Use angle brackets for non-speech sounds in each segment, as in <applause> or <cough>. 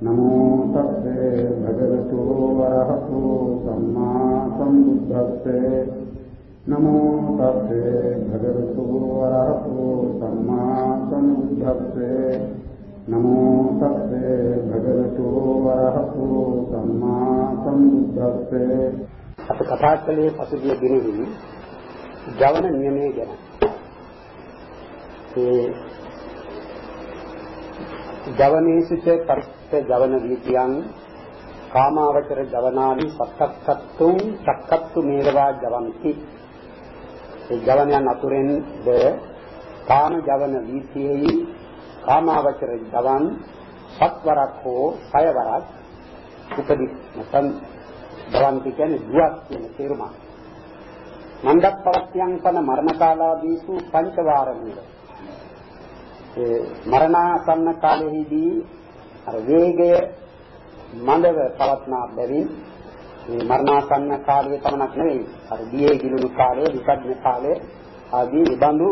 නමෝ තස්සේ භගවතු වරහතු සම්මා සම්බුද්දස්සේ නමෝ තස්සේ භගවතු වරහතු සම්මා සම්බුද්දස්සේ නමෝ තස්සේ භගවතු වරහතු සම්මා සම්බුද්දස්සේ අප කතා කළේ පසුගිය දිනෙහි ජවන නියමයේ ගැන. ඒ ජවනේසිත පරිත්ත ජවන වීතියන් කාමාවචර ජවනානි සත්තක්සත්තුං සක්කත්තු මේවා ජවಂತಿ ඒ ජවනයන් අතුරෙන් ද කාම ජවන වීතියෙහි කාමාවචර ජවන් සත්වරක් හෝ සයවරක් උපදි නැත්නම් ජවන්ති කියන්නේ දුවක් කියන තේරුම. මණ්ඩප් පවත්‍යං පන මරණ කාලාදීසු පංචවාරමීර ඒ මරණාසන්න කාලෙහිදී අර වේගය මඳව පවත්නා බැවින් මේ මරණාසන්න කාලයේ පමණක් නෙවෙයි අර දියේ ගිලුණු කාලය විසද්න කාලය ආදී විබඳු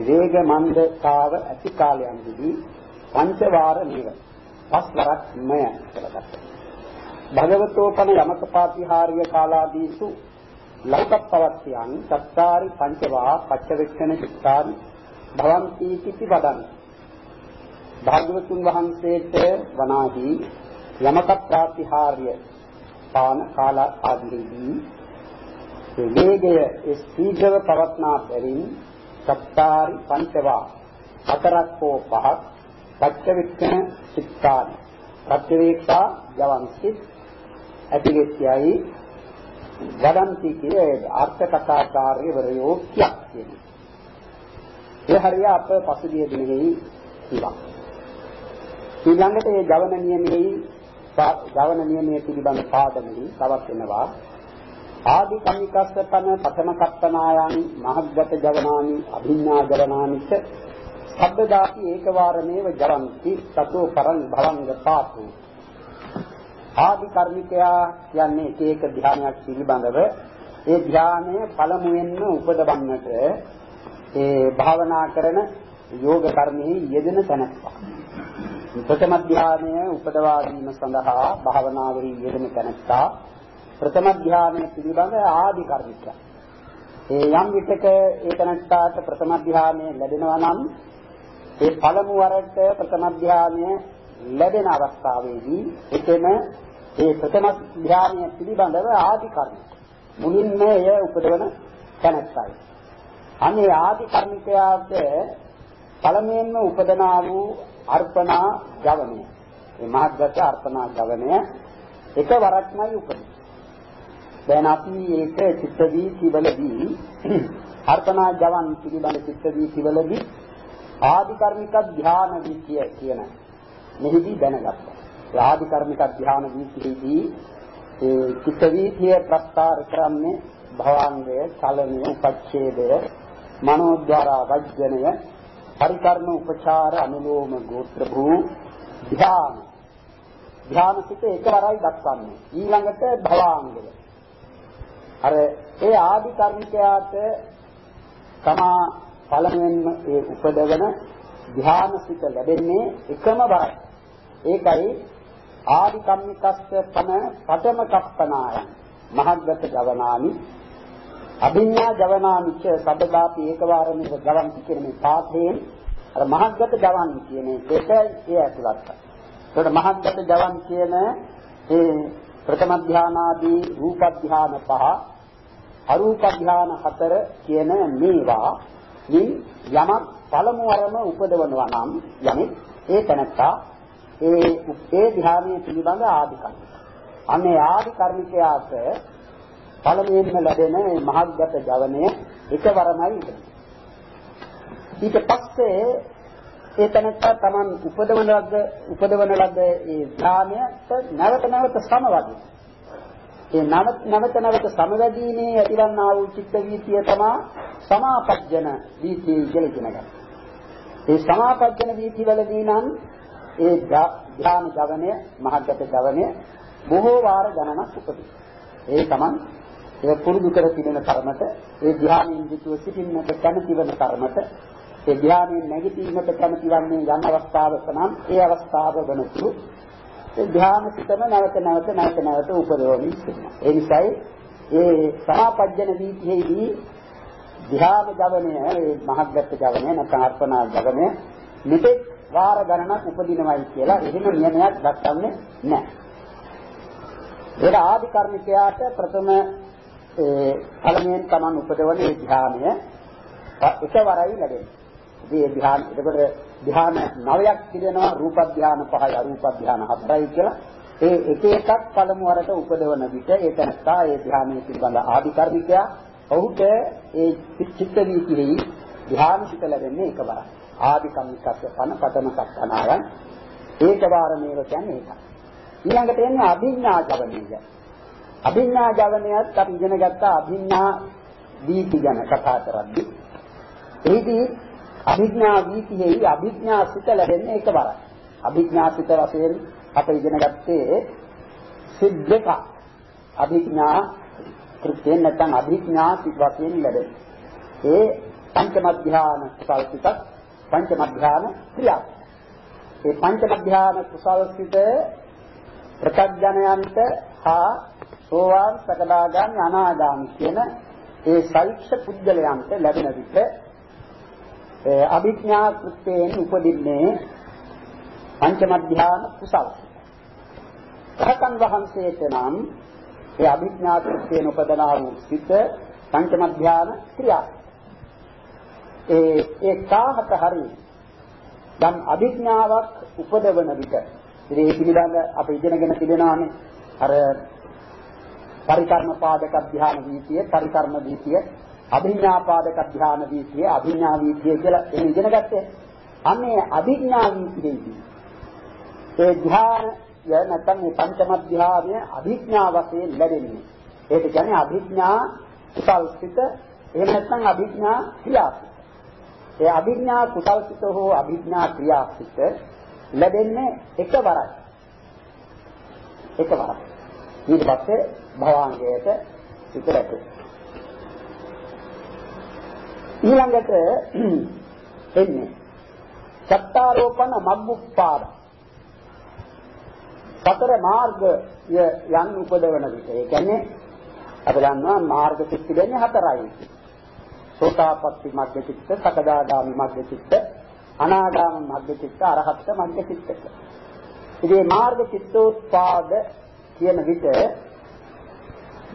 වේග මන්දතාව ඇති කාලයන්දී පංචවාර නිව පස් වරක් මය කියලා භගවතෝපන යමකපාතිහාරිය කාලාදීසු ලෞකප්පවත්යන් සත්තාරි පංචවා පච්චවෙක්කන චිත්තාරි භවಂತಿ කිති වදන් භාග්‍යවතුන් වහන්සේට වනාදී යමක ප්‍රාතිහාර්ය පාන කාල ආදීදී ඒ වේගය ඒ සීඝ්‍රව පවත්නා බැවින් සත්තාරි පංචවා හතරක් හෝ පහක් පච්චවික්කන සිත්තානි. ප්‍රතිවේක්ෂා යවන්සිත් ඇතිවෙච්චයයි වදන්ති කියේ අර්ථ කතාකාර්යවරයෝ කියක් කියන්නේ ඒ හරිය අප පසුගිය දිනෙහි කිව්වා. ඊළඟට මේ ජවන නියමයේ ජවන නියමයේ පිළිබඳ පාඩමෙහි තවත් වෙනවා. ආදි කම්මිකස්සපන පඨම කප්පනායන් මහග්ගත ජවනානි අභිඥා ජවනානිච සබ්බදාති ඒකවාරමේව ජවಂತಿ තතෝ පරං භවංග පාපු ආදි කර්මිකයා කියන්නේ එක එක ධ්‍යානයක් පිළිබඳව ඒ ධ්‍යානය පළමුවෙන්ම උපදවන්නට ඒ භාවනා කරන යෝග කර්මෙහි යෙදෙන තැනක්වා. ප්‍රථම ධානය උපදවා ගැනීම සඳහා භාවනාවෙහි යෙදෙන තැනක්වා ප්‍රථම ධානය පිළිබඳ ආදි කර්මික. ඒ යම් විටක ඒ තැනක්තාට ප්‍රථම ධානය ලැබෙනවා නම් ඒ පළමු වරට ප්‍රථම ධානය ලැබෙන අවස්ථාවේදී එතන ඒ ප්‍රථම ධානය පිළිබඳව ආදි කර්මික. මුලින්ම එය උපදවන තැනක්තායි. අනේ ආදි කර්මිකයාට පළමුවෙන්ම උපදනා වූ අර්පණා ජවනය. මේ මහත්ගත අර්පණා ජවනය එකවරක්මයි උපදින්නේ. දැන් අපි ඒක චිත්තදී කිවලදී <clears throat> අර්පණා ජවන් පිළිබඳ චිත්තදී කිවලදී ආදි කර්මික ධ්‍යාන විචය කියන මෙහිදී දැනගත්තා. ආදි කර්මික ධ්‍යාන විචයේදී ඒ චිත්ත වීතිය ප්‍රස්තාර කරන්නේ භවංගය, චලනය, උපච්ඡේදය, මනෝද්වාරා වජ්ජනය පරිකර්ම උපචාර අනුලෝම ගෝත්‍ර භූ ධ්‍යාන. ධ්‍යාන සිත එකවරයි දක්වන්නේ. ඊළඟට භවාංගය. අර ඒ ආදි කර්මිකයාට තමා පළමුවෙන්ම ඒ උපදවන ධ්‍යාන සිත ලැබෙන්නේ එකම වරයි ඒකයි ආදි කම්මිකස්ස පන පඨම කප්පනාය මහග්ගත ගවනානි අභිඥා ජවනාමිච්ච සබ්බදාපි ඒකවාරමික ගවන්ති කියන මේ පාඨයෙන් අර මහත්ගත ජවන් කියන එක ඒ ඇතුළත්. ඒකට මහත්ගත ජවන් කියන ඒ ප්‍රථම ධානාදී රූප ධාන පහ අරූප ධාන හතර කියන මේවා මින් යමක් පළමු වරම උපදවනවා නම් යමෙක් ඒ තැනත්තා ඒ ඒ ධානයේ පිළිබඳ ආදි කර්ම. අනේ ආදි කර්මිකයාට පළමුවෙන්ම ලැබෙන මහත්ගත ජවනය එකවරමයි ඊට පස්සේ ඒ තැනත්තා Taman උපදවන ලද්ද උපදවන ලද්ද ඒ ධානයට නැවත නැවත සමවදී. ඒ නැවත නැවත සමවැදීමේ ඇතිවන්නා වූ චිත්ත වීතිය තමයි සමාපජ්ජන වීතිය කියලා කියනවා. ඒ සමාපජ්ජන වීති වලදී නම් ඒ ධාන ජවනය මහත්ගත ජවනය බොහෝ වාර ගණනක් උපදී. ඒ Taman ඒක පුරුදු කර තිබෙන කර්මත ඒ ධ්‍යානයෙන් යුතුව සිටින්නට කැමති වන කර්මත ඒ ධ්‍යානයෙන් නැගිටීමට කැමති වන්නේ යම් අවස්ථාවක නම් ඒ අවස්ථාව වෙනතුරු ඒ ධ්‍යාන සිතම නැවත නැවත නැවත නැවත උපදවමින් සිටිනවා. ඒ නිසායි ඒ සමාපජ්ජන වීතිෙහිදී ධ්‍යාන ජවනය, ඒ මහග්ගත් ජවනය නැත්නම් අර්පණා ජවනය මෙතෙක් වාර ගණනක් උපදිනවයි කියලා එහෙම නියමයක් දක්වන්නේ නැහැ. ඒක ආදි කර්මිකයාට ප්‍රථම ඒ පළමුවෙන් Taman උපදවන ඒ ධ්‍යානය එකවරයි ලැබෙන්නේ. ඉතින් ඒ ධ්‍යාන එතකොට ධ්‍යාන නවයක් තිබෙනවා රූප ධ්‍යාන පහයි අරූප ධ්‍යාන හතරයි කියලා. ඒ එක එකක් පළමු වරට උපදවන විට ඒ තනස්සා ඒ ධ්‍යානයේ පිළිබඳ ආදි කර්මිකයා ඔහුට ඒ චිත්ත වීතිෙහි ධ්‍යාන සිත ලැබෙන්නේ එකවරයි. ආදි කම්මිකස්ස පන පතම සක්කනායන් ඒකවාරමේව කියන්නේ ඒකයි. ඊළඟට එන්නේ අභිඥා ජවනීය. අභිඥා ජවනයත් අපි ඉගෙන ගත්ත අභිඥා වීති ගැන කතා කරද්දී එහිදී අභිඥා වීතිෙහි අභිඥා සිත ලැබෙන්නේ එකවරයි. අභිඥා සිත වශයෙන් අප ඉගෙන ගත්තේ සිත් දෙක. අභිඥා කෘත්‍යයෙන් නැත්නම් අභිඥා සිත් වශයෙන් ලැබෙන. ඒ පංචම ධ්‍යාන කුසල් සිත පංචම ධ්‍යාන ක්‍රියා. ඒ පංචම ධ්‍යාන කුසල් සිත ප්‍රත්‍යඥයන්ට හා සෝවාන් සකදාගාමි අනාගාමි කියන ඒ සෛක්ෂ පුද්ගලයන්ට ලැබෙන විට අභිඥා කෘත්‍යයෙන් උපදින්නේ පංචම ධ්‍යාන කුසල. රහතන් වහන්සේට නම් ඒ අභිඥා කෘත්‍යයෙන් උපදනා වූ සිත පංචම ධ්‍යාන ක්‍රියා. ඒ ඒ කාහක හරි යම් අභිඥාවක් උපදවන විට ඉතින් මේ පිළිබඳ අපි ඉගෙනගෙන තිබෙනානේ අර පරිකර්ම පාදක ධ්‍යාන වීතිය පරිකර්ම වීතිය අභිඥා පාදක ධ්‍යාන වීතිය අභිඥා වීතිය කියලා එහෙම ඉගෙන ගත්තේ. අන්නේ අභිඥා වීතියේදී ඒ ධ්‍යාන ය නැත්නම් මේ පංචම ධ්‍යානය අභිඥා වශයෙන් ලැබෙන්නේ. ඒක කියන්නේ අභිඥා කුසල්සිත එහෙම නැත්නම් අභිඥා ක්‍රියාසිත. ඒ අභිඥා කුසල්සිත හෝ අභිඥා ක්‍රියාසිත ලැබෙන්නේ එකවරයි. එකවරයි. ඊට පස්සේ භවාංගයට සිත රැකේ. ඊළඟට එන්නේ සත්තාරෝපණ මග්ගුප්පාද. සතර මාර්ගය යන් උපදවන විට ඒ කියන්නේ අපි දන්නවා මාර්ග සිත් දෙන්නේ හතරයි. සෝතාපට්ටි මග්ග චිත්ත සකදාගාමි මග්ග චිත්ත අනාගාමි මග්ග චිත්ත අරහත් මග්ග චිත්ත ඉතින් මාර්ග චිත්තෝත්පාද කියන විට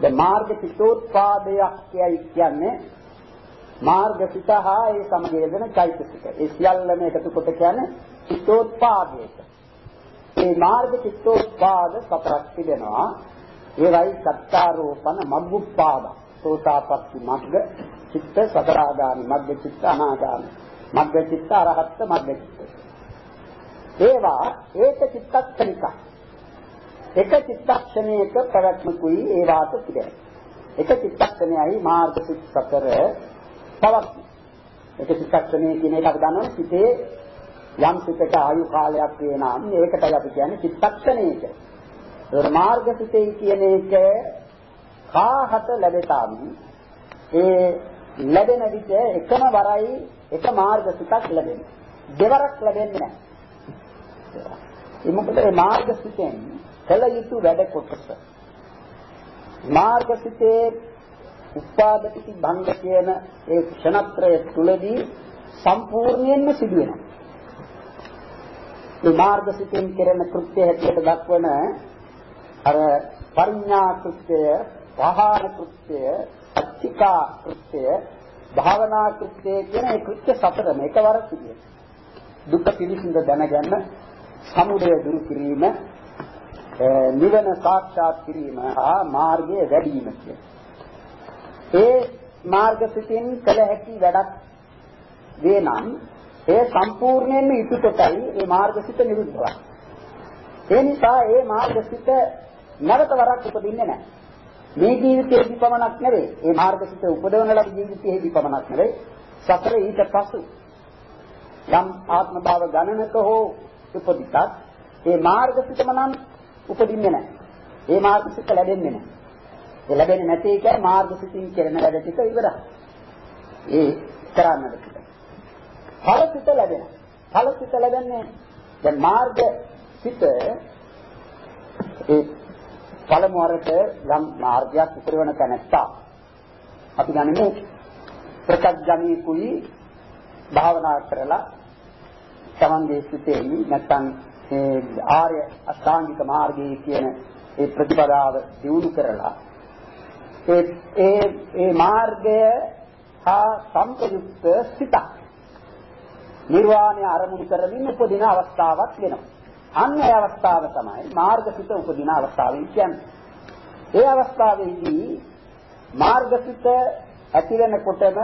ද මාර්ග චිත්තෝත්පාදයක් කියන්නේ මාර්ගසිත හා ඒ සමග යෙදෙන චෛතසික. ඒ සියල්ලම එකතු කොට කියන්නේ චිත්තෝත්පාදයට. මේ මාර්ග චිත්තෝත්පාද සතරක් තිබෙනවා. ඒවයි සත්තාරෝපන මග්ගුප්පාද. සෝතාපට්ටි මග්ග, චිත්ත සතරාගාමි මග්ග චිත්ත අනාගාමි. මග්ග චිත්ත අරහත් මග්ග චිත්ත. ඒවා ඒක චිත්තක්ෂණික. එක චිත්තක්ෂණයක පැවැත්මකුයි ඒවාට තිබෙනවා. එක චිත්තක්ෂණයයි මාර්ග සිත් සතර පවත්න. ඒක චිත්තක්ෂණය කියන එක අපි දන්නවා සිතේ යම් සිතක ආයු කාලයක් වෙනාම ඒකටයි අපි කියන්නේ චිත්තක්ෂණය කියලා. ඒ මාර්ග සිතේ කියන එක කාහත ලැබෙතාම ඒ ලැබෙන විට එකම වරයි එක මාර්ග සිතක් ලැබෙනවා. දෙවරක් ලැබෙන්නේ නැහැ. ඒ මොකද මේ මාර්ග සිතෙන් කළ යුතු වැඩ කොටස මාර්ග සිතේ උපාදපති භංග කියන ඒ ක්ෂණත්‍රය තුලදී සම්පූර්ණයෙන්ම සිදු වෙනවා. මේ මාර්ගසිතෙන් කෙරෙන කෘත්‍ය හැටියට දක්වන අර පරිඥා කෘත්‍ය, වහාන කෘත්‍ය, අච්චිකා කෘත්‍ය, භාවනා කෘත්‍ය කියන ඒ කෘත්‍ය සතරම එකවර සිදු වෙනවා. දුක පිළිසිඳ දැනගන්න, සමුදය දුරු කිරීම, නිවන සාක්ෂාත් කිරීම හා මාර්ගයේ වැඩිම කියන ඒ මාර්ග පිටින් කළ හැකි වැඩක් වේ නම් ඒ සම්පූර්ණයෙන්ම ඉතුකොටයි ඒ මාර්ගසිත නිරුද්ධවන්නේ. ඒ නිසා ඒ මාර්ගසිත නැවත වරක් උපදින්නේ නැහැ. මේ ජීවිතයේදී පමණක් නෙවෙයි. ඒ මාර්ගසිත උපදවන ලබ ජීවිතයේදී පමණක් නෙවෙයි. සතර ඊට පසු යම් ආත්ම භාව ගණනක හෝ උපදිතත් ඒ මාර්ගසිතම නම් උපදින්නේ නැහැ. ඒ මාර්ගසිත ලැබෙන්නේ නැහැ. ඒ ලැබෙන්නේ නැති එක මාර්ග සිතින් කරන වැඩ ටික ඉවරයි. ඒ කරන්නද ටික. ඵලසිත ලැබෙන. ඵලසිත ලැබෙන්නේ දැන් මාර්ග සිත ඒ පළමු වරට යම් මාර්ගයක් උපරිවන තැනැත්තා අපි ගනිමු ප්‍රත්‍යඥී භාවනා කරලා තමන්ගේ සිතේ නැත්නම් මේ ආර්ය අෂ්ටාංගික මාර්ගයේ කියන ඒ ප්‍රතිපදාව දියුණු කරලා ඒ ඒ ඒ මාර්ගය හා සංපයුක්ත සිතක් නිර්වාණය අරමුණු කරමින් උපදින අවස්ථාවක් වෙනවා. අන්න ඒ අවස්ථාව තමයි මාර්ගසිත උපදින අවස්ථාව කියන්නේ. ඒ අවස්ථාවේදී මාර්ගසිත ඇති වෙනකොටම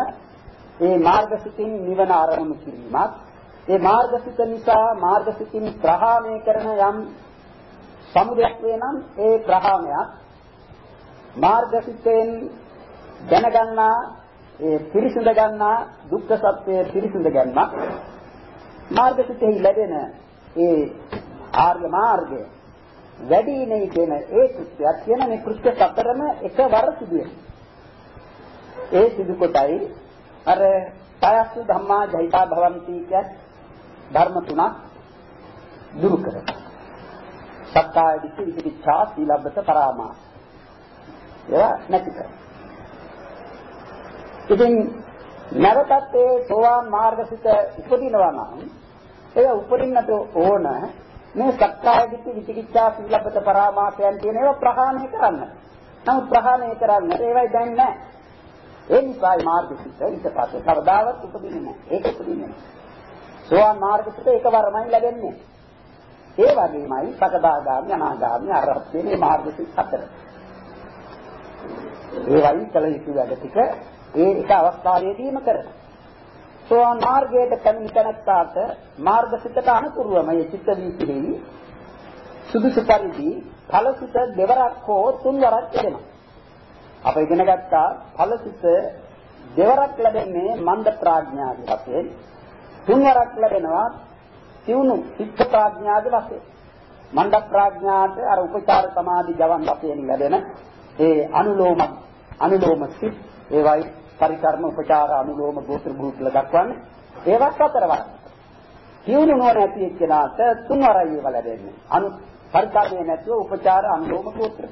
ඒ මාර්ගසිතින් නිවන අරමුණු කිරීමත් ඒ මාර්ගසිත නිසා මාර්ගසිතින් ප්‍රහාණය කරන යම් සමුදයක් වෙනම් ඒ ප්‍රහාණයක් මාර්ගසිතෙන් දැනගන්නා ඒ පිරිසිඳ ගන්නා දුක්ඛ සත්‍යය පිරිසිඳ ගැනීම මාර්ගසිතෙහි ලැබෙන ඒ ආර්ය මාර්ගය වැඩි නේ කියන ඒ කෘත්‍යයක් කියන මේ කෘත්‍ය සතරම එකවර සිදු ඒ සිදු කොටයි අර සයස්සු ධම්මා ජහිතා භවಂತಿ කිය ධර්ම තුනක් දුරු කරනවා. සක්කාය දිට්ඨි විචිකිච්ඡා සීලබ්බත පරාමාස. ඒවා නැති කරනවා. ඉතින් නැවතත් ඒ සෝවාන් මාර්ගසිත උපදිනවා නම් ඒ උපදින්නට ඕන මේ සක්කාය දිට්ඨි විචිකිච්ඡා සීලබ්බත පරාමාසයන් කියන ඒවා ප්‍රහාණය කරන්න. නමුත් ප්‍රහාණය කරන්න ඒවයි දැන් නැහැ. ඒ නිසා මාර්ගසිත ඊට පස්සේ කවදාවත් උපදින්නේ නැහැ. ඒක උපදින්නේ නැහැ. සෝවාන් මාර්ගසිත එකවරමයි ලැබෙන්නේ. ඒ වගේමයි සකදාගාමි අනාගාමි අරහත් මේ මාර්ගසිත හතර. ඒ වයින් කල යුතු වැඩ ටික ඒ එක අවස්ථාවේදීම කරනවා. සෝවාන් මාර්ගයට පැමිණ තැනැත්තාට මාර්ගසිතට අනුකූලව මේ චිත්ත වීතිෙහි සුදුසු පරිදි ඵලසිත දෙවරක් හෝ තුන්වරක් ලැබෙනවා. අප ඉගෙන ගත්තා ඵලසිත දෙවරක් ලැබෙන්නේ මන්ද ප්‍රඥාදී වශයෙන් තුන්වරක් ලැබෙනවා සිවුණු චිත්ත ප්‍රඥාදී වශයෙන්. මන්ද ප්‍රඥාට අර උපචාර සමාධි ජවන් වශයෙන් ලැබෙන ඒ අනුලෝම අනුලෝම සිත් ඒවයි පරිකර්ම උපචාර අනුලෝම ගෝත්‍ර භූතල දක්වන්නේ. ඒවත් අතරවත් කියුණු නොවන ඇති එක්කෙනාට තුන්වරයි ඒවා ලැබෙන්නේ. අනු පරිකර්මයේ නැතුව උපචාර අනුලෝම ගෝත්‍ර.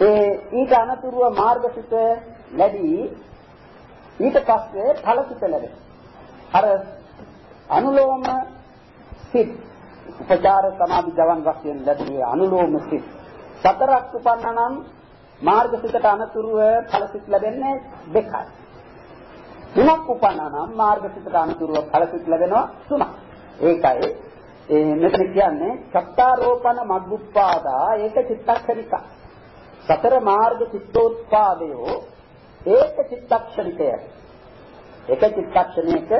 ඒ ඊට අනතුරුව මාර්ගසිත ලැබී ඊට පස්සේ ඵලසිත ලැබෙන අර අනුලෝම සිත් උපචාර සමාධි ජවන් වශයෙන් ලැබුවේ අනුලෝම සිත් සතරක් උපන්නනම් මාර්ගසිතට අනතුරුව ඵලසිත ලැබෙන්නේ දෙකයි. තුනක් උපන්නා නම් මාර්ගසිතට අනතුරුව ඵලසිත ලැබෙනවා තුනක්. ඒකයි ඒ මෙතන කියන්නේ සත්තාරෝපණ මග්ගුප්පාදා ඒක චිත්තක්ෂණික. සතර මාර්ග චිත්තෝත්පාදයෝ ඒක චිත්තක්ෂණිකය. ඒක චිත්තක්ෂණයක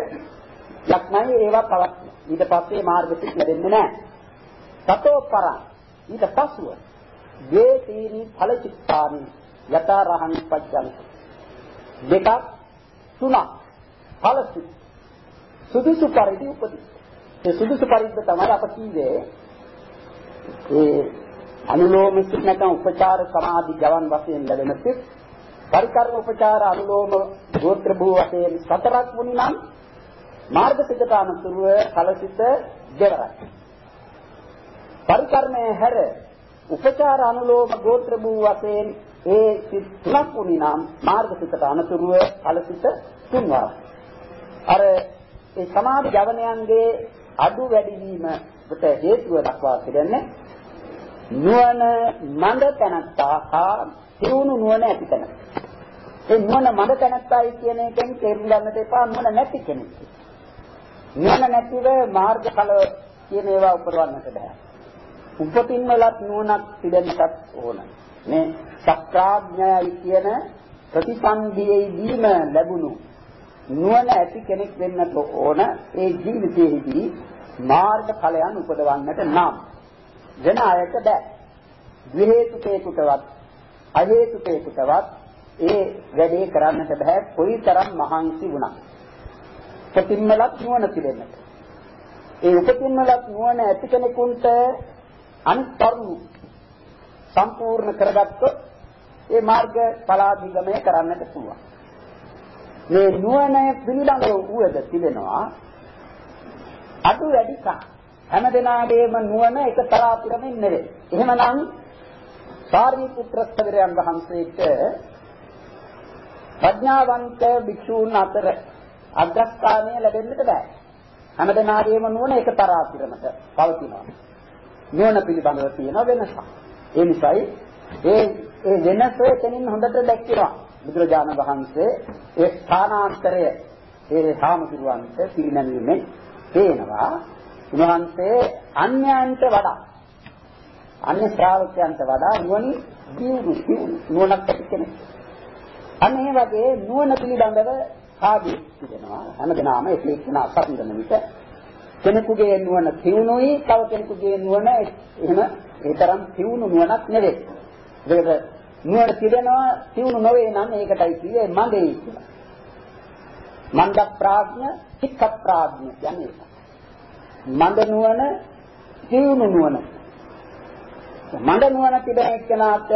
ලක්මයි ඒවා පවත්. ඊට පස්සේ මාර්ගසිත ලැබෙන්නේ නැහැ. සතෝ පරං ඊට පසුව වේ තීනි ඵල චිත්තානි යතා රහං පජ්ජං දෙකක් තුනක් ඵලසි සුදුසු පරිදි උපදී ඒ සුදුසු පරිද්ද තමයි අප කීවේ ඒ අනුලෝම සිත් නැත්නම් උපචාර සමාධි ජවන් වශයෙන් ලැබෙන සිත් පරිකර්ම උපචාර අනුලෝම ගෝත්‍ර භූ වශයෙන් සතරක් වුණි නම් මාර්ග සිතට අනුතුරුව ඵලසිත දෙවරක් පරිකර්මයේ හැර උපචාර අනුලෝම ගෝත්‍ර වූ වශයෙන් ඒ තුනක් වුණි නම් මාර්ගසිතට අනතුරුව ඵලසිත තුන්වර. අර ඒ සමාධි ජවනයන්ගේ අඩු වැඩි වීමකට හේතුව දක්වා තිබෙන්නේ නුවණ මඳ තැනත්තා හා තියුණු නුවණ ඇති තැන. ඒ නුවණ මඳ තැනත්තායි කියන එකෙන් තේරුම් ගන්නට එපා නුවණ නැති කෙනෙක්. නුවණ නැතිව මාර්ගඵල කියන ඒවා උපරවන්නට බෑ. උපතින්මලත් නුවණක් පිළිගන්නත් ඕන. මේ සක්‍රාඥයයි කියන ප්‍රතිසන්දියේදීම ලැබුණු නුවණ ඇති කෙනෙක් වෙන්නට ඕන ඒ ජීවිතයේදී මාර්ග ඵලයන් උපදවන්නට නම් වෙන අයට බෑ. විහෙතුකේකටවත් අහේතුකේකටවත් ඒ වැඩේ කරන්නට බෑ කොයිතරම් මහන්සි වුණත්. උපතින්මලත් නුවණ පිළිගන්නට. ඒ උපතින්මලත් නුවණ ඇති කෙනෙකුට අන්තර්ණු සම්පූර්ණ කරගත්තොත් ඒ මාර්ග ඵලාභිගමනය කරන්නට පුළුවන්. මේ නුවණ පිළිබඳව උවද තිබෙනවා අඩු වැඩිකම් හැම දිනාගේම නුවණ එකතරා පිරමින් නෙවෙයි. එහෙමනම් සාරිපුත්‍ර ස්ථවිරයන් වහන්සේට ප්‍රඥාවන්ත භික්ෂූන් අතර අග්‍රස්ථානය ලැබෙන්නට බෑ. හැම දිනාගේම නුවණ එකතරා පිරමට පවතිනවා. නුවණ පිළිබඳව තියෙන වෙනසක්. ඒ නිසායි ඒ ඒ වෙනස එතනින් හොඳට දැක්කනවා. බුදුරජාණන් වහන්සේ ඒ ස්ථානාන්තරය ඒ හාමුදුරුවන්ට පිරිනැමීමේ පේනවා උන්වහන්සේ අන්‍යයන්ට වඩා අන්‍ය ශ්‍රාවකයන්ට වඩා නුවණින් දියුණු නුවණක් ඇති කෙනෙක්. අන්න ඒ වගේ නුවණ පිළිබඳව සාදු කියනවා හැමදෙනාම එක එක්කෙනා සතුටන විට කෙනෙකුගේ නුවණ තියුණුයි තව කෙනෙකුගේ නුවණ එහෙම ඒ තරම් තියුණු නුවණක් නෙවෙයි. ඒකට නුවණ තිබෙනවා තියුණු නොවේ නම් ඒකටයි කියේ මන්දේ කියලා. මන්ද ප්‍රඥ චිත්ත ප්‍රඥ කියන්නේ මන්ද නුවණ තියුණු නුවණ. මන්ද නුවණ තිබෙන එක්කෙනාට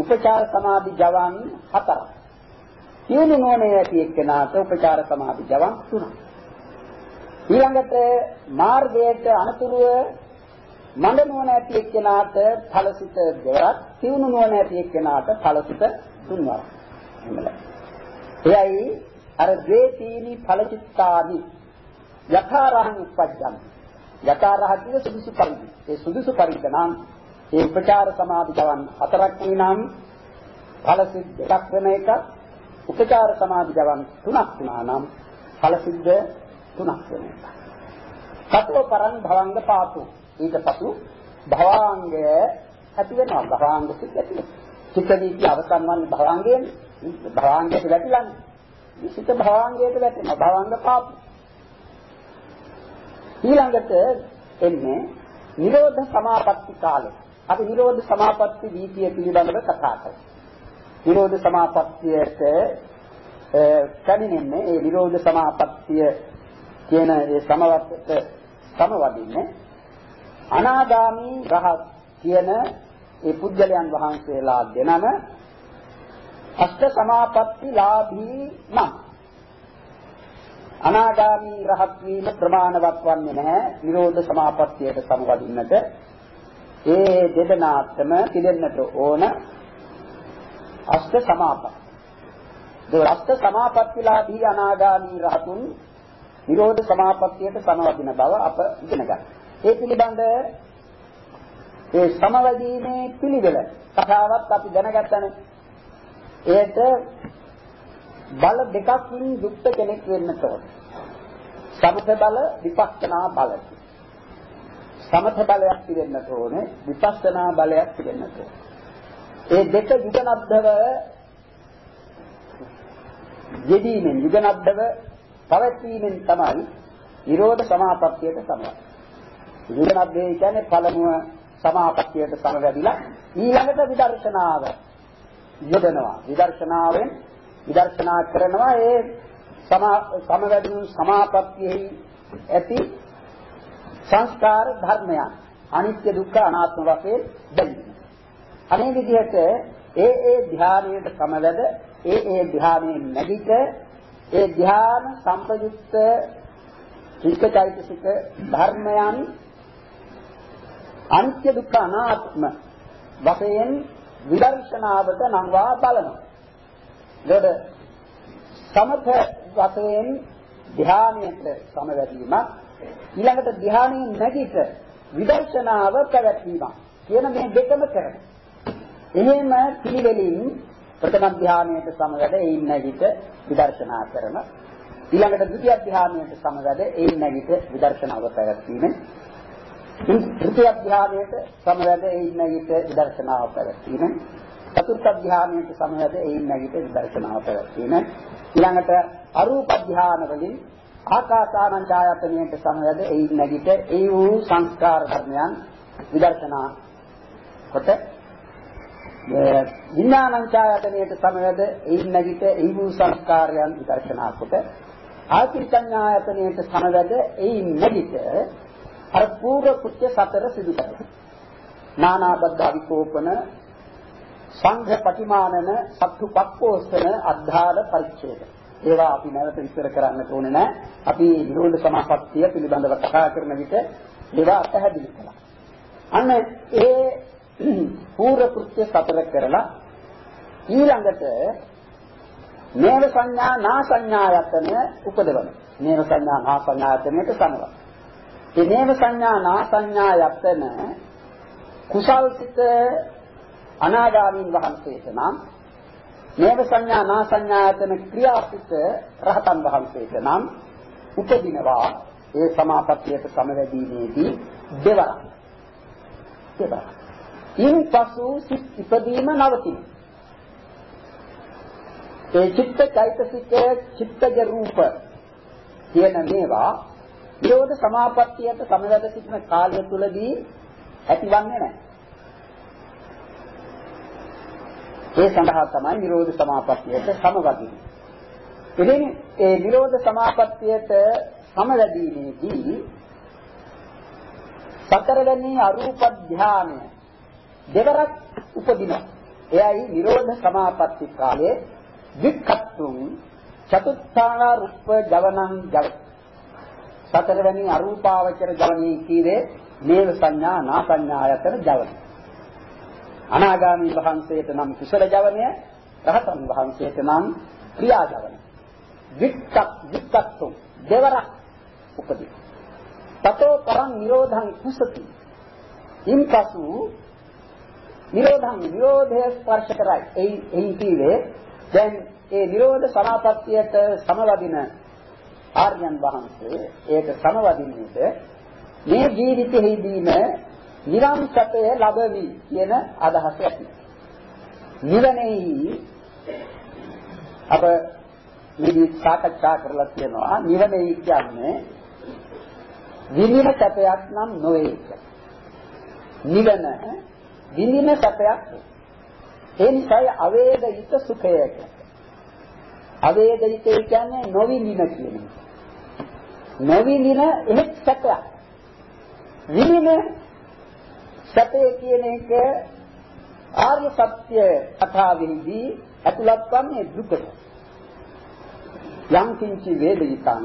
උපචාර සමාධි ජවන් හතරක්. තියුණු නුවණ ඇති එක්කෙනාට උපචාර සමාධි ජවන් තුනක්. ඊළඟට මාර්ගයට අනුතුරුව මන්ද නුවණ ඇති එක්කෙනාට ඵලසිත දෙකක් තියුණු නුවණ ඇති එක්කෙනාට ඵලසිත තුන්වරක් එහෙමයි එයයි අර ද්වේතීනි ඵලචිත්තානි යථාරහං උපජ්ජම් යථාරහ කිය සුදුසු පරිදි ඒ සුදුසු පරිදි නම් ඒ උපචාර සමාධි ජවන් හතරක් නම් ඵලසිත දෙකක් වෙන එක උපචාර සමාධි ජවන් තුනක් වුණා නම් ඵලසිද්ධ තුනක් වෙන එක. සතෝ පරං භවංග පාතු. ඊට පසු භවාංගය ඇති වෙනවා. භවාංග සිත් ඇති වෙනවා. චිත්තදී කිය අවසන් වන්නේ භවාංගයෙන්. භවාංගයට වැටිලානේ මේ සිත භවාංගයට වැටෙනවා. භවාංග පාපු ඊළඟට එන්නේ නිරෝධ සමාපatti කාලය. අපි නිරෝධ සමාපatti වීතිය පිළිබඳව කතා කරමු නිරෝධ සමාපත්තියට කණින්නේ ඒ නිරෝධ සමාපත්තිය කියන ඒ සමවත්තට සමවදින්නේ අනාගාමී රහත් කියන ඒ පුද්ගලයන් වහන්සේලා දෙනම අෂ්ට සමාපatti ලාභී නම්. අනාගාමී රහත් වීම ප්‍රමාණවත් වන්නේ නැහැ. නිරෝධ සමාපත්තියට සමවදින්නට ඒ දෙදෙනාටම පිළිෙන්නට ඕන අෂ්ට සමාපatti ඒ අෂ්ට සමාපත්තිලාභී අනාගාමී රහතුන් නිරෝධ සමාපත්තියට සමවදින බව අප ඉගෙන ගන්නවා ඒ පිළිබඳ ඒ සමවැදීමේ පිළිවෙල කතාවත් අපි දැනගත්තනේ. ඒකට බල දෙකකින් යුක්ත කෙනෙක් වෙන්න ඕන. සමථ බල විපස්සනා බල. සමථ බලයක් තිබෙන්න ඕනේ විපස්සනා බලයක් තිබෙන්න ඕනේ. ඒ දෙක යුගනබ්දව යෙදීමෙන් යුගනබ්දව පවත්වීමෙන් තමයි නිරෝධ සමාපත්තියට සමවදින්නේ. විදනබ්බේ කියන්නේ පළමුව සමාපත්තියට සමවැදිලා ඊළඟට විදර්ශනාව යොදනවා විදර්ශනාවෙන් විදර්ශනා කරනවා ඒ සමවැදුණු සමාපත්තියෙහි ඇති සංස්කාර ධර්මයන් අනිත්‍ය දුක්ඛ අනාත්ම වශයෙන් බැලීම. අනේ විදිහට ඒ ඒ ධානයට සමවැද ඒ ඒ ධානයෙන් නැගිට ඒ ධාන සම්පයුක්ත චිත්තචෛතසික ධර්මයන් අනිත්‍ය දුක්ඛ අනාත්ම වශයෙන් විදර්ශනාවට නංවා බලනවා. එතකොට සමථ වශයෙන් ධානයට සමවැදීම ඊළඟට ධානයෙන් නැගිට විදර්ශනාව පැවැත්වීම කියන මේ දෙකම කරනවා. එහෙම පිළිවෙලින් ප්‍රථම ධානයට සමවැද එයින් නැගිට විදර්ශනා කරන ඊළඟට ද්විතිය ධානයට සමවැද එයින් නැගිට විදර්ශනාව පැවැත්වීමෙන් තෘතිය ධානයට සමවැද එයින් නැගිට විදර්ශනාව පැවැත්වීම චතුර්ථ ධානයට සමවැද එයින් නැගිට විදර්ශනාව පැවැත්වීම ඊළඟට අරූප ධාන වලින් ආකාසානං ඡායතනයට සමවැද එයින් නැගිට ඒ වූ සංස්කාර ධර්මයන් විදර්ශනා කොට විඥානං ඡායතනයට සමවැද එයින් නැගිට ඒ වූ සංස්කාරයන් විදර්ශනා කොට ආකින්චඤ්ඤායතනයට සමවැද එයින් නැගිට අර පූර්ව කෘත්‍ය සතර සිදු කරනවා. නානාබද්ධ අවිකෝපන සංඝ පටිමානන සත්තු පක්කෝස්තන අද්ධාර පරිච්ඡේද. ඒවා අපි නැවත විස්තර කරන්නට ඕනේ නැහැ. අපි නිරෝධ සමාපත්තිය පිළිබඳව කතා කරන විට ඒවා පැහැදිලි කළා. අන්න ඒ පූර්ව කෘත්‍ය සතර කරලා ඊළඟට නේව සංඥා නා සංඥායතන උපදවන. නේව සංඥා නා සංඥායතනයට සමව. මේ නේව සංඥා නා සංඥායතන කුසල් සිත අනාගාමීන් වහන්සේට නම් නේව සංඥා නා සංඥායතන ක්‍රියාසිත රහතන් වහන්සේට නම් උපදිනවා ඒ සමාපත්තියට සමවැදීමේදී දෙවරක්. දෙවරක්. ඉන්පසු සිත් ඉපදීම නවතිනවා. ඒ චිත්ත චෛතසික චිත්තජ රූප කියන මේවා විරෝධ සමාපත්තියට සමවැද සිටින කාලය තුලදී ඇතිවන්නේ නැහැ. ඒ සඳහා තමයි නිරෝධ සමාපත්තියට සමවදින්නේ. ඉතින් ඒ නිරෝධ සමාපත්තියට සමවැදීමේදී සතරවෙනි අරූප ධානය දෙවරක් උපදිනවා. එයයි නිරෝධ සමාපatti කාලයේ වික්ඛත්තුම් චතුත්ථාන රූප ජවනං ජව සතරවෙනි අරූපාවචර ජවනී කීවේ නේව සංඥා නා සංඥායතන ජවන අනාගාමී වහන්සේට නම් කුසල ජවනය රහතන් වහන්සේට නම් ක්‍රියා ජවනය. වික්ඛත් වික්ඛත්තුම් දෙවරක් උපදී තතෝ පරං නිරෝධං කුසති. ඉන්පසු නිරෝධං නිරෝධය ස්පර්ශ කරයි. එයි එයි කීවේ දැන් ඒ නිරෝධ සමාපත්තියට සමවදින ආර්යයන් වහන්සේ ඒක සමවදින්නට මේ ජීවිතෙහිදීම නිරන්තරය ලැබවි කියන අදහස ඇති. නිවනේහි අප මේ සාකච්ඡා කරලා තියෙනවා නිවනේහි කියන්නේ විඳින සැපයක් නම් නොවේ. නිවන විඳින සැපයක් ඒ නිසායි අවේදිත සුඛය අවේදිත කියන්නේ නොවිඳින කියන එක. නොවිඳින එහෙත් සැපයක්. විඳින සැපය කියන එක ආර්ය සත්‍ය කතාවෙහිදී ඇතුළත් වන්නේ දුකට. යම් කිංචි වේදිතං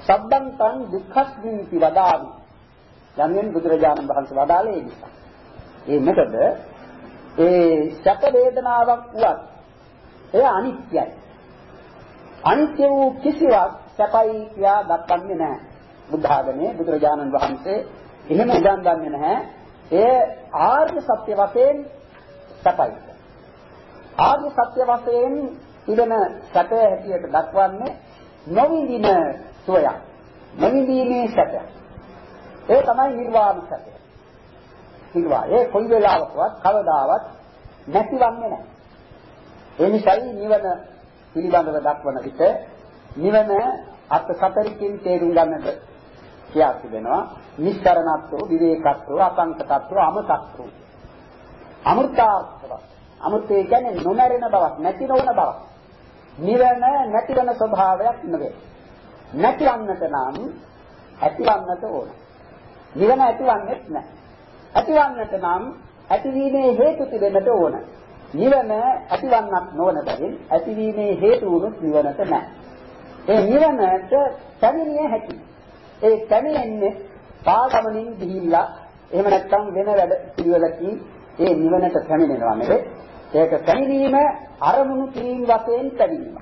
සබ්බන්තං දුක්ඛස්මින්ති වදාමි. යන්නේ බුදුරජාණන් වහන්සේ වදාළේ ඒ නිසා. ඒ මොකද ඒ සැප වේදනාවක් වුවත් එය අනිත්‍යයි. අනිත්‍ය වූ කිසිවක් සැපයි කියා දක්වන්නේ නැහැ. බුද්ධ ආගමේ බුදුරජාණන් වහන්සේ එහෙම උගන්වන්නේ නැහැ. ඒ ආර්ය සත්‍ය වශයෙන් සැපයි. ආර්ය සත්‍ය වශයෙන් ඉගෙන සැපය හැටියට දක්වන්නේ නොවිඳින සුවයක්. නොවිඳීමේ සැපය. ඒ තමයි නිර්වාණ සැපය. සිල්වා. ඒ කොයි වෙලාවකවත් කවදාවත් නැතිවන්නේ නැහැ. ඒ නිසායි නිවන පිළිබඳව දක්වන විට නිවන අත් සතරින් තේරුම් ගන්නට කියා තිබෙනවා. නිස්සරණත්වෝ, විවේකත්වෝ, අසංකතත්වෝ, අමතත්වෝ. අමෘතාර්ථව. අමෘතය කියන්නේ නොමැරෙන බවක්, නැති නොවන බවක්. නිවන නැතිවන ස්වභාවයක් නෙවෙයි. නැතිවන්නට නම් ඇතිවන්නට ඕන. නිවන ඇතිවන්නේත් නැහැ. ඇතිවන්නට නම් ඇතිවීමේ හේතු තිබෙන්නට ඕන. නිවන ඇතිවන්නක් නොවන බැවින් ඇතිවීමේ හේතු වුණොත් නිවනට නැහැ. ඒ නිවනට පැමිණිය හැකි. ඒ පැමිණෙන්නේ පාගමනින් ගිහිල්ලා එහෙම නැත්නම් වෙන වැඩ පිළිවෙලකින් ඒ නිවනට පැමිණෙනවා නෙවෙයි. ඒක පැමිණීම අරමුණු කිරීම වශයෙන් පැමිණීම.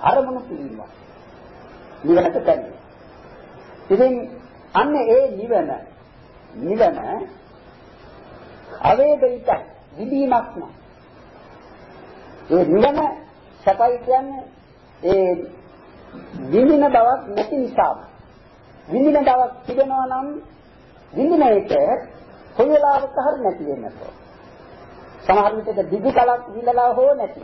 අරමුණු කිරීම. නිවනට පැමිණීම. ඉතින් අන්න ඒ නිවන නිවන අවේදිත විදීමක් නෑ. ඒ නිවන සපයි කියන්නේ ඒ විඳින බවක් නැති නිසා. විඳින බවක් තිබෙනවා නම් විඳින එක කොයි වෙලාවක හරි නැති වෙන්නත් සමහර විටක දිගු කලක් විඳලා හෝ නැති.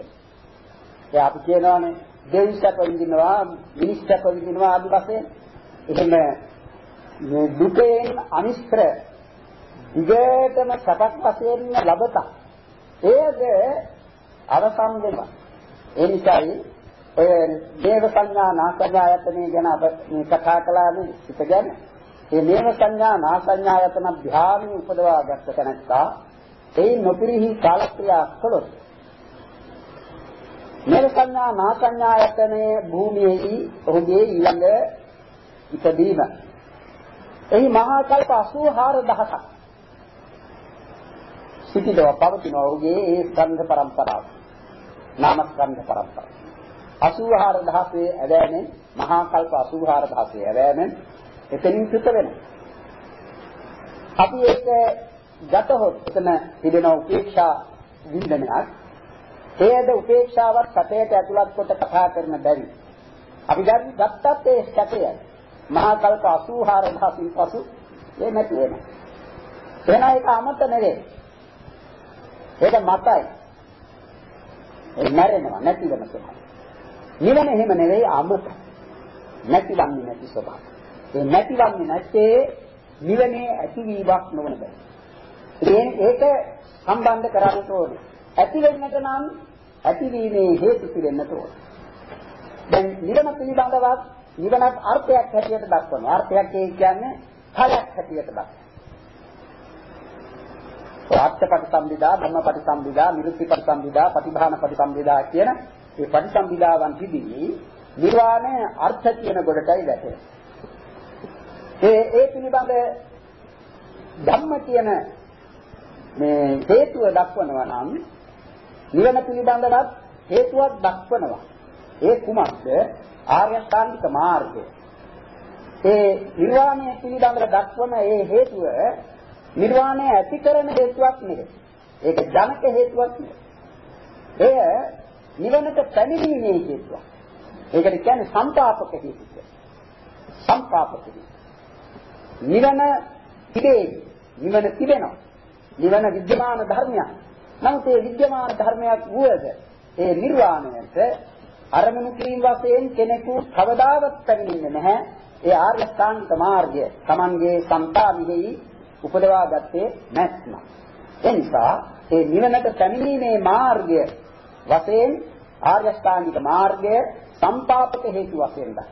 ඒ අපි කියනවානේ දෙවිසක විඳිනවා මිනිස්සක විඳිනවා ආදි වශයෙන්. එහෙම මේ දුකෙන් අනිෂ්ත්‍ර දිගටම සපක් වශයෙන් ලැබතා. ඒද අවසන් වෙනවා. ඒ නිසායි ඔය දේව සංඥා නාසඤ්ඤායතනෙ ගැන අප මේ කතා කළානේ පිට ගැන ඒ දේව සංඥා නාසඤ්ඤායතන ධ්‍යානෙ උපදවා ගත්ත තැනත්තා ඒ නොපිරිහි කාලක්‍රියා කළොත් නේද සංඥා නා සංඥා යතනේ භූමියේහි ඔහුගේ ඊළඟ ඉපදීම. එහි මහා කල්ප 84000ක් සිටිදව පවතින ඔහුගේ ඒ ස්කන්ධ පරම්පරාව. නාම ස්කන්ධ පරම්පරාව. 84000 ඇවෑමෙන් මහා කල්ප 84000 ඇවෑමෙන් එතනින් චුත වෙනවා. අපි ඒක ගතහොත් එතන තිබෙන උපේක්ෂා වින්දනයක් එයද උපේක්ෂාවත් සතයට ඇතුළත් කොට කතා කරන බැරි. අපි දැන් ගත්තත් ඒ සතය මහා කල්ප 84000 පසු ඒ නැති වෙනවා. එහෙනම් ඒක අමත නෙවේ. ඒක මතයි. ඒ මැරෙනවා නැති වෙන ස්වභාවය. නිවන එහෙම නෙවෙයි අමත. නැතිවන්නේ නැති ස්වභාවය. ඒ නැතිවන්නේ නැත්තේ නිවනේ ඇතිවීමක් නොවන බෑ. ඒක සම්බන්ධ කරගන්න ඕනේ. ඇති වෙන්නට නම් ඇතිවීමේ හේතු පිළිෙන්නට ඕනේ. දැන් නිවන පිළිබඳවත් නිවනත් අර්ථයක් හැටියට දක්වනවා. අර්ථයක් කියන්නේ ඵලයක් හැටියට දක්වනවා. ආත්‍ය පටිසම්භිදා, ධම්ම පටිසම්භිදා, නිරුක්ති පටිසම්භිදා, ප්‍රතිභාන පටිසම්භිදා කියන මේ පටිසම්භිදාවන් තිබී නිර්වාණය අර්ථ කියන ගොඩටයි වැටෙන්නේ. ඒ ඒ පිළිබඳ ධම්ම කියන මේ හේතුව දක්වනවා නම් නිවන පිළිබඳවත් හේතුවක් දක්වනවා. ඒ කුමක්ද? ආර්ය ශ්‍රාන්තික මාර්ගය. ඒ නිර්වාණය පිළිබඳව දක්වන ඒ හේතුව නිර්වාණය ඇති කරන හේතුවක් නෙවෙයි. ඒක ජනක හේතුවක් නෙවෙයි. එය නිවනට පැමිණීමේ හේතුවක්. ඒකට කියන්නේ සම්පාපක හේතුව. සම්පාපක හේතුව. නිවන තිබේ. නිවන තිබෙනවා. නිවන විද්‍යමාන ධර්මයක්. නමුත් ඒ විද්‍යමාන ධර්මයක් වුවද ඒ නිර්වාණයට අරමුණු කිරීම වශයෙන් කෙනෙකු කවදාවත් පැමිණෙන්නේ නැහැ. ඒ ආර්ය ශ්‍රාන්ත මාර්ගය Tamanගේ සම්පාදිෙහි උපදවා ගත්තේ නැත්නම්. ඒ නිසා ඒ නිවනට පැමිණීමේ මාර්ගය වශයෙන් ආර්ය ශ්‍රාන්තික මාර්ගය සම්පාපක හේතු වශයෙන් දක්වනවා.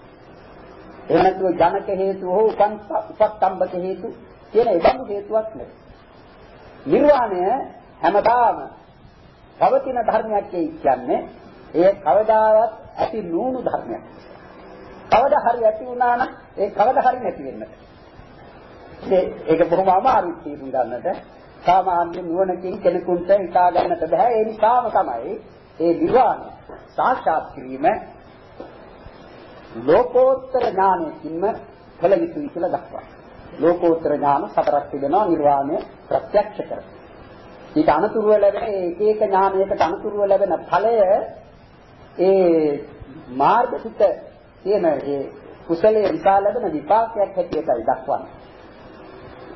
එහෙම නැතුව ජනක හේතු හෝ උපස්තම්භක හේතු කියන ඒබඳු හේතුවක් නෙවෙයි. නිර්වාණය හැමදාම පවතින ධර්මයක් කියන්නේ ඒ කවදාවත් ඇති නුණු ධර්මයක්. කවදා හරි ඇති වුණා නම් ඒ කවදා හරි නැති වෙන්නට. ඒක බොහොම අමාරුයි තේරුම් ගන්නට. සාමාන්‍ය නුවණකින් කෙනෙකුට හිතා ගන්නට බෑ. ඒ නිසාම තමයි ඒ නිර්වාණය සාක්ෂාත් කිරීම ලෝකෝත්තර ඥානයෙන්ම කළ යුතුයි කියලා දක්වනවා. ලෝකෝත්තර ඥාන සතරක් තිබෙනවා නිර්වාණය ප්‍රත්‍යක්ෂ කරගන්න. ඊට අනුතුරුව ලැබෙන එක එක ඥානයකට අනුතුරුව ලැබෙන ඵලය ඒ මාර්ගසිත කියන ඒ කුසලයේ නිසා ලැබෙන විපාකයක් හැටියටයි දක්වන්නේ.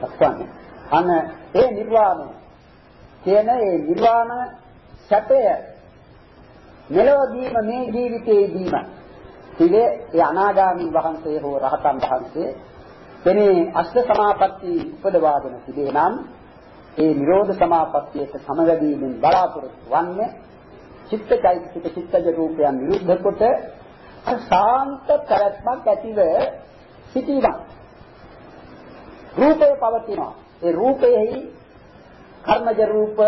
දක්වන්නේ. අන ඒ නිර්වාණය කියන ඒ නිර්වාණ සැපය මෙලොවදීම මේ ජීවිතයේදීම ඉතින් ඒ අනාගාමී වහන්සේ හෝ රහතන් වහන්සේ එනේ අෂ්ට සමාපatti උපදවාගෙන තිබේ නම් ඒ නිරෝධ සමාපත්තියට සමවැදීමෙන් බලාපොරොත්තු වන්නේ චිත්තචෛතසික චිත්තජ රූපයන් විරුද්ධ කොට සාන්ත කරත්මක් ඇතිව සිටීමක්. රූපය පවතිනවා. ඒ රූපයෙහි කර්මජ රූප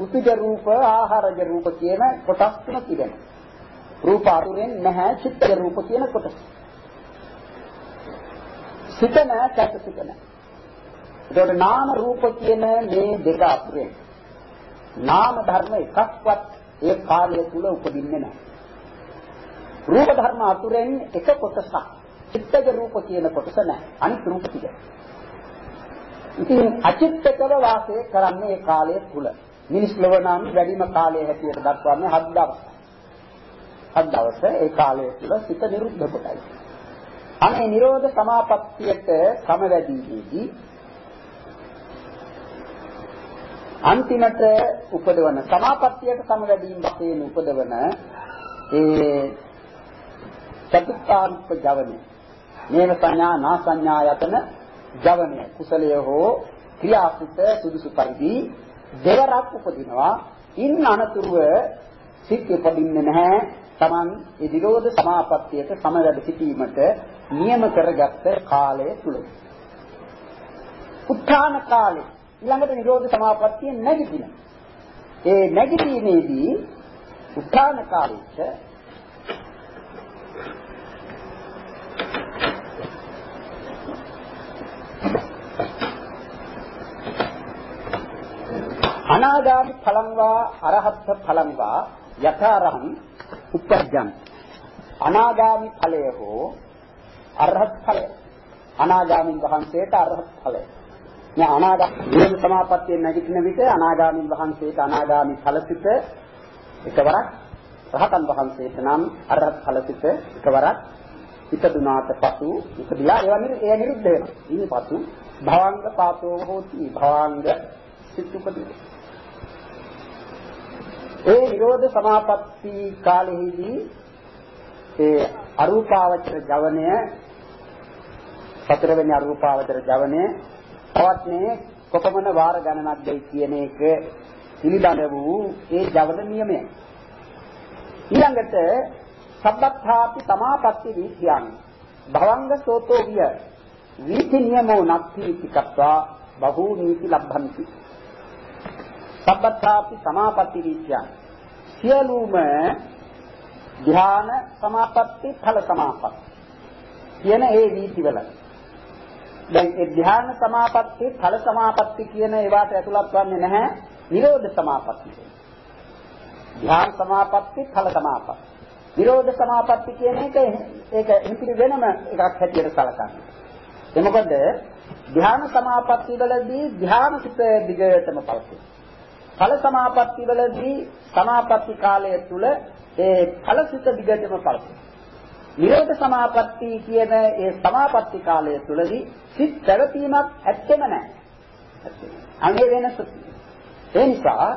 උතුජ රූප ආහාරජ රූප කියන කොටස් තුන තිබෙනවා රූප අතුරෙන් නැහැ චිත්තජ රූප කියන කොටස සිත නැහැ චෛතසික නැහැ ඒකට නාම රූප කියන මේ දෙක අතුරෙන් නාම ධර්ම එකක්වත් ඒ කාලය තුල උපදින්නේ නැහැ. රූප ධර්ම අතුරෙන් එක කොටසක් චිත්තජ රූප කියන කොටස නැහැ. අනිත් රූප ටික. ඉතින් අචිත්තකව වාසය කරන්නේ ඒ කාලය තුල. මිනිස් ලොව නම් වැඩිම කාලය හැටියට දක්වන්නේ හත් දවස්. හත් දවස ඒ කාලය තුල සිත නිරුද්ධ කොටයි. අනේ නිරෝධ සමාපත්තියට සමවැදීදී අන්තිමට උපදවන සමාපත්තියට සමවැදීම් වශයෙන් උපදවන ඒ චතුත්ථාන්ත ජවනය මේව සංඥා නා සංඥා යතන ජවනය කුසලය හෝ ක්‍රියාසිත සුදුසු පරිදි දෙවරක් උපදිනවා. ඉන් අනතුරුව සිත් උපදින්නේ නැහැ. Taman ඒ විරෝධ සමාපත්තියට සමවැද සිටීමට නියම කරගත්ත කාලය තුල උත්ථාන කාලේ ඊළඟට නිරෝධ සමාපත්තිය නැගිටින. ඒ නැගිටීමේදී උත්ථාන කාලීච්ච අනාගාමි ඵලං වා අරහත් ඵලං වා යථාරහං උපජ්ජං අනාගාමි ඵලය හෝ අරහත් ඵලය අනාගාමින් වහන්සේට අරහත් ඵලය මේ අනාගාමී සමාපත්තිය නැගිටින විට අනාගාමින් වහන්සේට අනාගාමි ඵලසිත එකවරක් රහතන් වහන්සේට නම් අරහත් ඵලසිත එකවරක් ඉපදුනාට පසු ඉපදිලා ඒවා ඒ නිරුද්ධ වෙනවා. ඊට පසු භවංග පාතෝ හෝති භවංග සිත් උපදිනවා. ඒ නිරෝධ සමාපatti කාලෙහිදී ඒ අරූපාවචර ජවනය සතරවෙනි අරූපාවචර ජවනය පවත්නේ කොපමණ වාර ගණනක්ද කියන එක පිළිබඳ වූ ඒ ජවන නියමය. ඊළඟට සබ්බත්ථාපි සමාපatti වීථ්‍යං භවංග සෝතෝ විය. වීථි නියමෝ නත්ති ඉතිකත්වා බහූ නීති ලබ්ධන්ති සබ්බත්ථාපි සමාපatti වීථ්‍යං සියලුම ධ්‍යාන සමාපatti ඵල සමාපatti. කියන ඒ වීතිවල. දැන් ඒ ධ්‍යාන සමාපatti ඵල සමාපatti කියන ඒවාට ඇතුළත් වන්නේ නැහැ නිරෝධ සමාපatti. ධ්‍යාන සමාපatti ඵල සමාපatti. නිරෝධ සමාපatti කියන එක ඒක හිතිරි වෙනම එකක් හැටියට සලකන්නේ. ඒ මොකද ධ්‍යාන සමාපatti වලදී ධ්‍යාන සිත දිගටම පවතී ඵල සමාපatti වලදී සමාපatti කාලය තුල ඒ ඵලසිත දිගටම පවතී. නිරෝධ සමාපatti කියන ඒ සමාපatti කාලය තුලදී සිත් පැවතීමක් ඇත්තෙම නැහැ. අනේ වෙනස. ඒ නිසා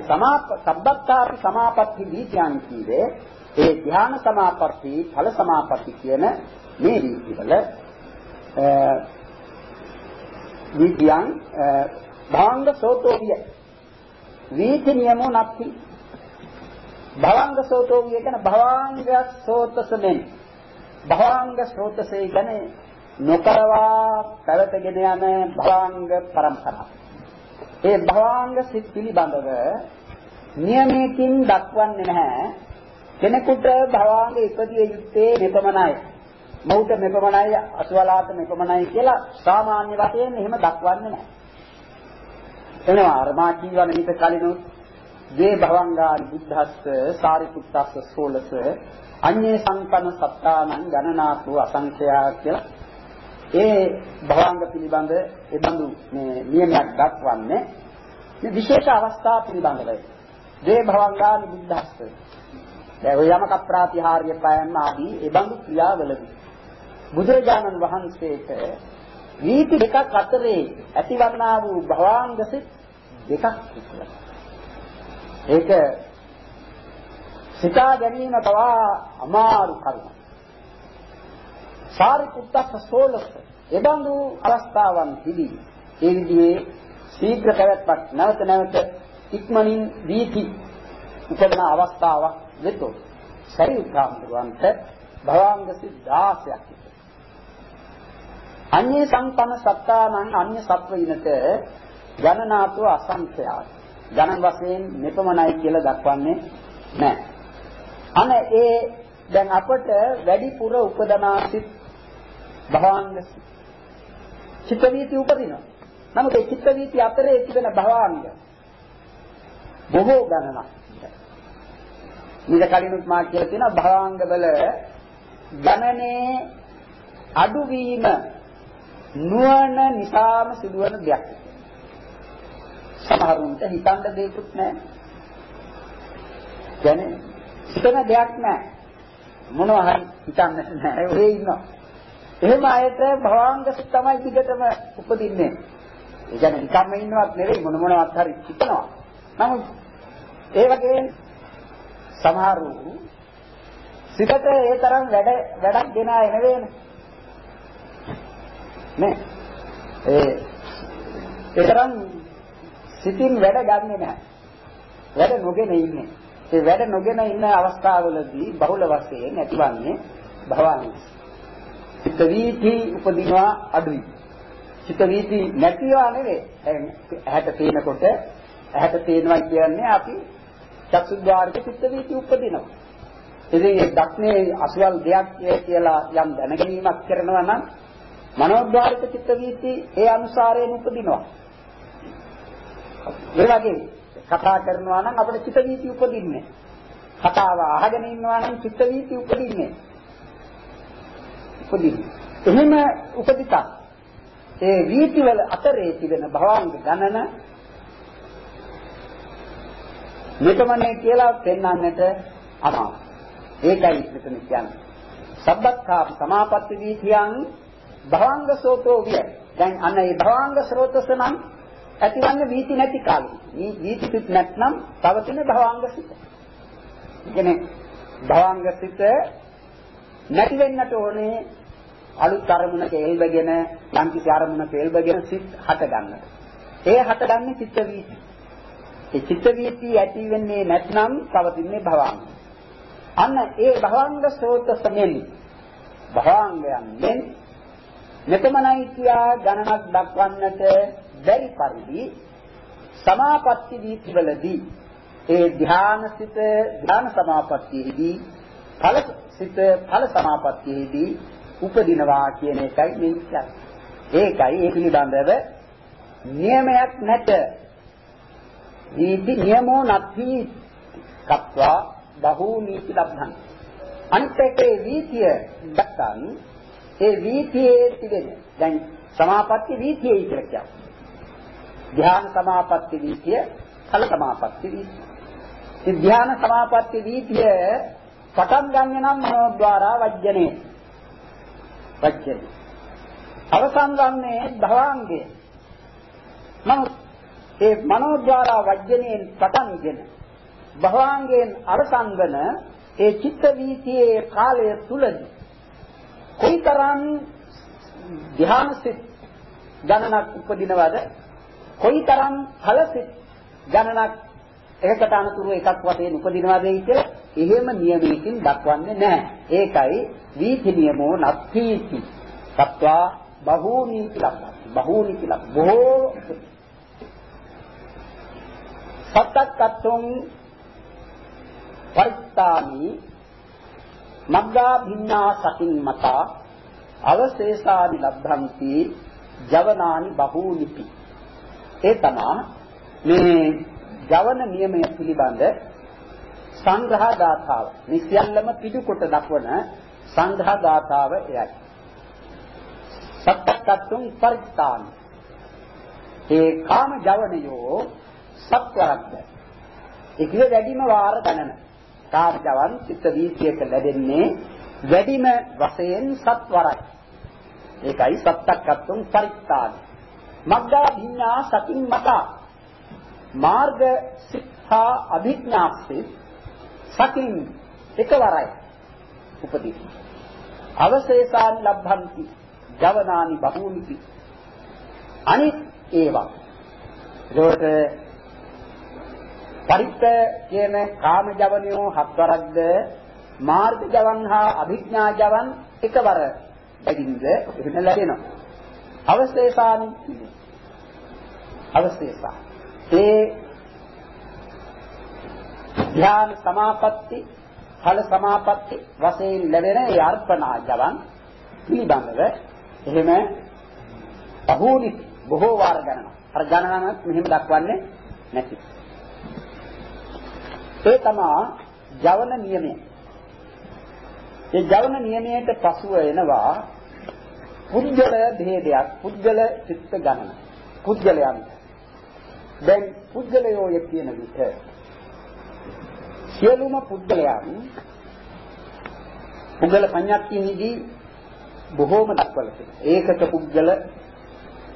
සමාප සබ්බත්තාපි සමාපatti දීත්‍යාන් කීවේ ඒ ධ්‍යාන සමාපatti ඵල සමාපatti කියන මේ දීතිවල දීත්‍යං භාංග සෝතෝ විය වීති නියමෝ නැති භවංග සෝතෝ විය කියන භවංග සෝතසෙන් භවංග සෝතසේ කියන්නේ නොකරවා පැවතගෙන යන භවංග પરම්පරාව. ඒ භවංග සිත් පිළිබඳව නියමයකින් දක්වන්නේ නැහැ. කෙනෙකුට භවංග ඉපදිය යුත්තේ මෙපමණයි. මෞත මෙපමණයි අසවලාත මෙපමණයි කියලා සාමාන්‍ය වශයෙන් එහෙම දක්වන්නේ නැහැ. එනවා අර මා ජීවන හිත කලිනුත් වේ භවංගානි බුද්ධස්ස සාරිපුත්තස්ස සෝලස අඤ්ඤේ සංකන සත්තානං ගණනාතු අසංඛ්‍යා කියලා. ඒ භවංග පිළිබඳ ඒ බඳු මේ නියමයක් දක්වන්නේ. මේ විශේෂ අවස්ථා පිළිබඳවයි. වේ භවංගානි බුද්ධස්ස. දැන් ඔය යමක ප්‍රාතිහාර්ය පයන්න ආදී ඒ බඳු ක්‍රියාවලදී බුදුරජාණන් වහන්සේට නීති දෙකක් අතරේ ඇතිවන්නා වූ භවාංග සිත් දෙකක් තිබුණා. ඒක සිතා ගැනීම තවා අමාරු කරුණක්. සාරිපුත්තස්ස සෝලස එබඳු අවස්ථාවන් පිළි ඒ විදිහේ ශීඝ්‍ර පැවැත්මක් නැවත නැවත ඉක්මනින් දීති උපදන අවස්ථාවක් වෙතොත් සරිඋත්‍රාමතුන්ට භවාංග සිත් 16ක් අඤ්ඤේ සංපන්න සත්තානං අඤ්ඤ සත්වයිනට ගණනාතු අසංඛ්‍යාත. ගණන් වශයෙන් මෙපමණයි කියලා දක්වන්නේ නැහැ. අන ඒ දැන් අපට වැඩිපුර උපදනාසිත භවාංග චිත්ත වීති උපදිනවා. නමුත් ඒ චිත්ත වීති අතරේ තිබෙන භවාංග බොහෝ ගණනක්. ඊට කලිනුත් මා කියලා තියෙනවා භවාංග වල ගණනේ අඩුවීම නුවණ නිසාම සිදුවන දෙයක්. සමහරුන්ට හිතන්න දෙයක්වත් නැහැ. කියන්නේ හිතන දෙයක් නැහැ. මොනවා හරි හිතන්නේ නැහැ. ඔහේ ඉන්නවා. එහෙම අයට භවංග තමයි දිගටම උපදින්නේ. ඒ කියන්නේ නිකම්ම ඉන්නවත් නෙවෙයි මොන මොනවත් හරි හිතනවා. නමුත් ඒ වගේ සමහරු සිතට ඒ තරම් වැඩ වැඩක් දෙන අය නෙවෙයිනේ. නේ ඒ ඒතරම් සිතින් වැඩ ගන්නෙ නැහැ. වැඩ නොගෙන ඉන්නේ. ඒ වැඩ නොගෙන ඉන්න අවස්ථාවවලදී බහුල වශයෙන් ඇතිවන්නේ භවංග. චිත්ත වීති උපදිනවා අඩුයි. චිත්ත වීති නැතිවා නෙවෙයි. දැන් ඇහැට පේනකොට ඇහැට පේනවා කියන්නේ අපි චක්සුද්්වාරික චිත්ත වීති උපදිනවා. ඉතින් ඒ දක්නේ අසවල් දෙයක් කියලා යම් දැනගැනීමක් කරනවා නම් මනෝද්වාරික චිත්ත වීති ඒ අනුසාරයෙන් උපදිනවා. ඒ වගේ කතා කරනවා නම් අපිට චිත්ත වීති උපදින්නේ. කතාව අහගෙන ඉන්නවා නම් චිත්ත වීති උපදින්නේ. උපදින්නේ. එහෙම උපදිතා. ඒ වීති වල අතරේ තිබෙන භවංග ගණන මෙතමනේ කියලා පෙන්වන්නට අමාරුයි. ඒකයි මෙතන කියන්නේ. සබ්බත්තා සමාපatti වීතියන් භවංග සෝතෝ විය. දැන් අන්න ඒ භවංග ස්රෝතස නම් ඇතිවන්නේ වීති නැති කාලෙ. මේ වීති සිත් නැත්නම් පවතින භවංග සිත. කියන්නේ භවංග සිත නැති වෙන්නට ඕනේ අලුත් අරමුණක එල්බගෙන යම් කිසි අරමුණක එල්බගෙන සිත් හට ගන්නට. ඒ හටගන්නේ චිත්ත වීති. ඒ චිත්ත වීති ඇති වෙන්නේ නැත්නම් පවතින්නේ භවංග. අන්න ඒ භවංග ස්රෝත සමෙන් භවංගයන්ෙන් මෙතමනයි කියා ගණනක් දක්වන්නට බැරි පරිදි සමාපatti දීතිවලදී ඒ ධානසිත ධාන සමාපත්තියේදී ඵල සිත ඵල සමාපත්තියේදී උපදිනවා කියන එකයි මේ කියන්නේ. ඒකයි ඒ පිළිබඳව නියමයක් නැත. නීති නියමෝ නැති කත්වා බහූ නීති ලබ්ධන්. අනිත් එකේ වීතිය දැක්කන් ඒ වීතියේ තිබෙන දැන් සමාපatti වීතියයි කියලා කියනවා. ධ්‍යාන සමාපatti වීතිය, ඵල සමාපatti වීතිය. මේ ධ්‍යාන සමාපatti වීතිය පටන් ගන්න නම් මනෝද්වාරා වජ්ජනේ. වජ්ජනේ. අවසන් ගන්නේ භවාංගය. නමුත් ඒ මනෝද්වාරා වජ්ජනේ පටන්ගෙන භවාංගයෙන් අවසන් වන ඒ චිත්ත වීතියේ කාලය තුලදී කොයිතරම් ධ්‍යානසිත ගණනක් උපදිනවද කොයිතරම් ඵලසිත ගණනක් එකකට අනුතුරු එකක් වශයෙන් උපදිනවද කියලා එහෙම නියමයකින් දක්වන්නේ නැහැ. ඒකයි වීති නියමෝ නත්ථීති. සත්වා බහූනීති ලබ්බති. බහූනීති ලබ්බ. බොහෝ සත්තක්කත්තුම් පරිත්තානි මග්ගා භින්නා සතින් මතා අවශේෂානි ලබ්ධන්ති ජවනානි බහූනිපි ඒ තමයි මේ ජවන නියමය පිළිබඳ සංග්‍රහ ගාථාව මේ සියල්ලම පිටුකොට දක්වන සංග්‍රහ ගාථාව එයයි. සත්තත්තුම් පරිත්තාන. ඒ කාම ජවනයෝ සත්වරක්ද? ඒ කිය වැඩිම වාර ගණන. කාම ජවන් චිත්ත වීතියක ලැබෙන්නේ වැඩිම වශයෙන් සත්වරයි. ඒකයි සත්තක්කත්තුම් පරිත්තාන මග්ගා භින්නා සතින් මතා. මාර්ග සික්ඛා අභිඥාස්සේ සතින් එකවරයි උපදී අවශේෂාන් ලබ්ධන්ති ජවනානි බහූනිති. අනිත් ඒවා. ඒකට පරිත්ත කියන කාම ජවනියෝ හත්වරක්ද මාර්ග ජවන් හා අභිඥා ජවන් එකවර බැගින්ද එහෙම ලැබෙනවා. අවශේෂානි අවශේෂා. ඒ ධ්‍යාන සමාපatti ඵල සමාපatti වශයෙන් ලැබෙන ඒ අර්පණා ජවන් පිළිබඳව එහෙම බහූනි බොහෝ වාර ගණන අර ගණනක් මෙහෙම දක්වන්නේ නැති. ඒ තමයි ජවන නියමය. ඒ ජවන නියමයට පසුව එනවා පුද්ගල භේදයක් පුද්ගල චිත්ත ගණන පුද්ගලයන්. දැන් පුද්ගලයෝ කියන විට සියලුම පුද්ගලයන් පුද්ගල පඤ්ඤාක්තියේදී බොහෝම දක්වලා තියෙනවා. ඒකක පුද්ගල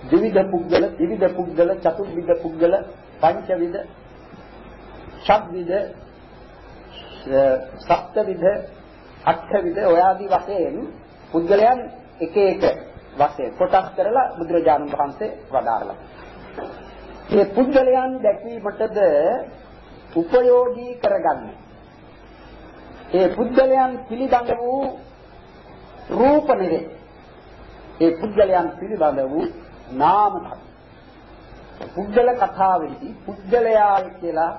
ද්විවිධ පුද්ගල ත්‍රිවිධ පුද්ගල චතුර්විධ පුද්ගල පංචවිධ ෂඩ්විධ සප්තවිධ අට්ඨවිධ ඔය ආදී වශයෙන් පුද්ගලයන් එක එක වශයෙන් කොටස් කරලා බුදුරජාණන් වහන්සේ වදාරලා. මේ පුද්ගලයන් දැක්වීමටද උපයෝගී කරගන්නේ. ඒ පුද්ගලයන් පිළිබඳ වූ රූප නෙවේ. ඒ පුද්ගලයන් පිළිබඳ වූ නාම පුද්ගල කතාවේදී පුද්ගලයා කියලා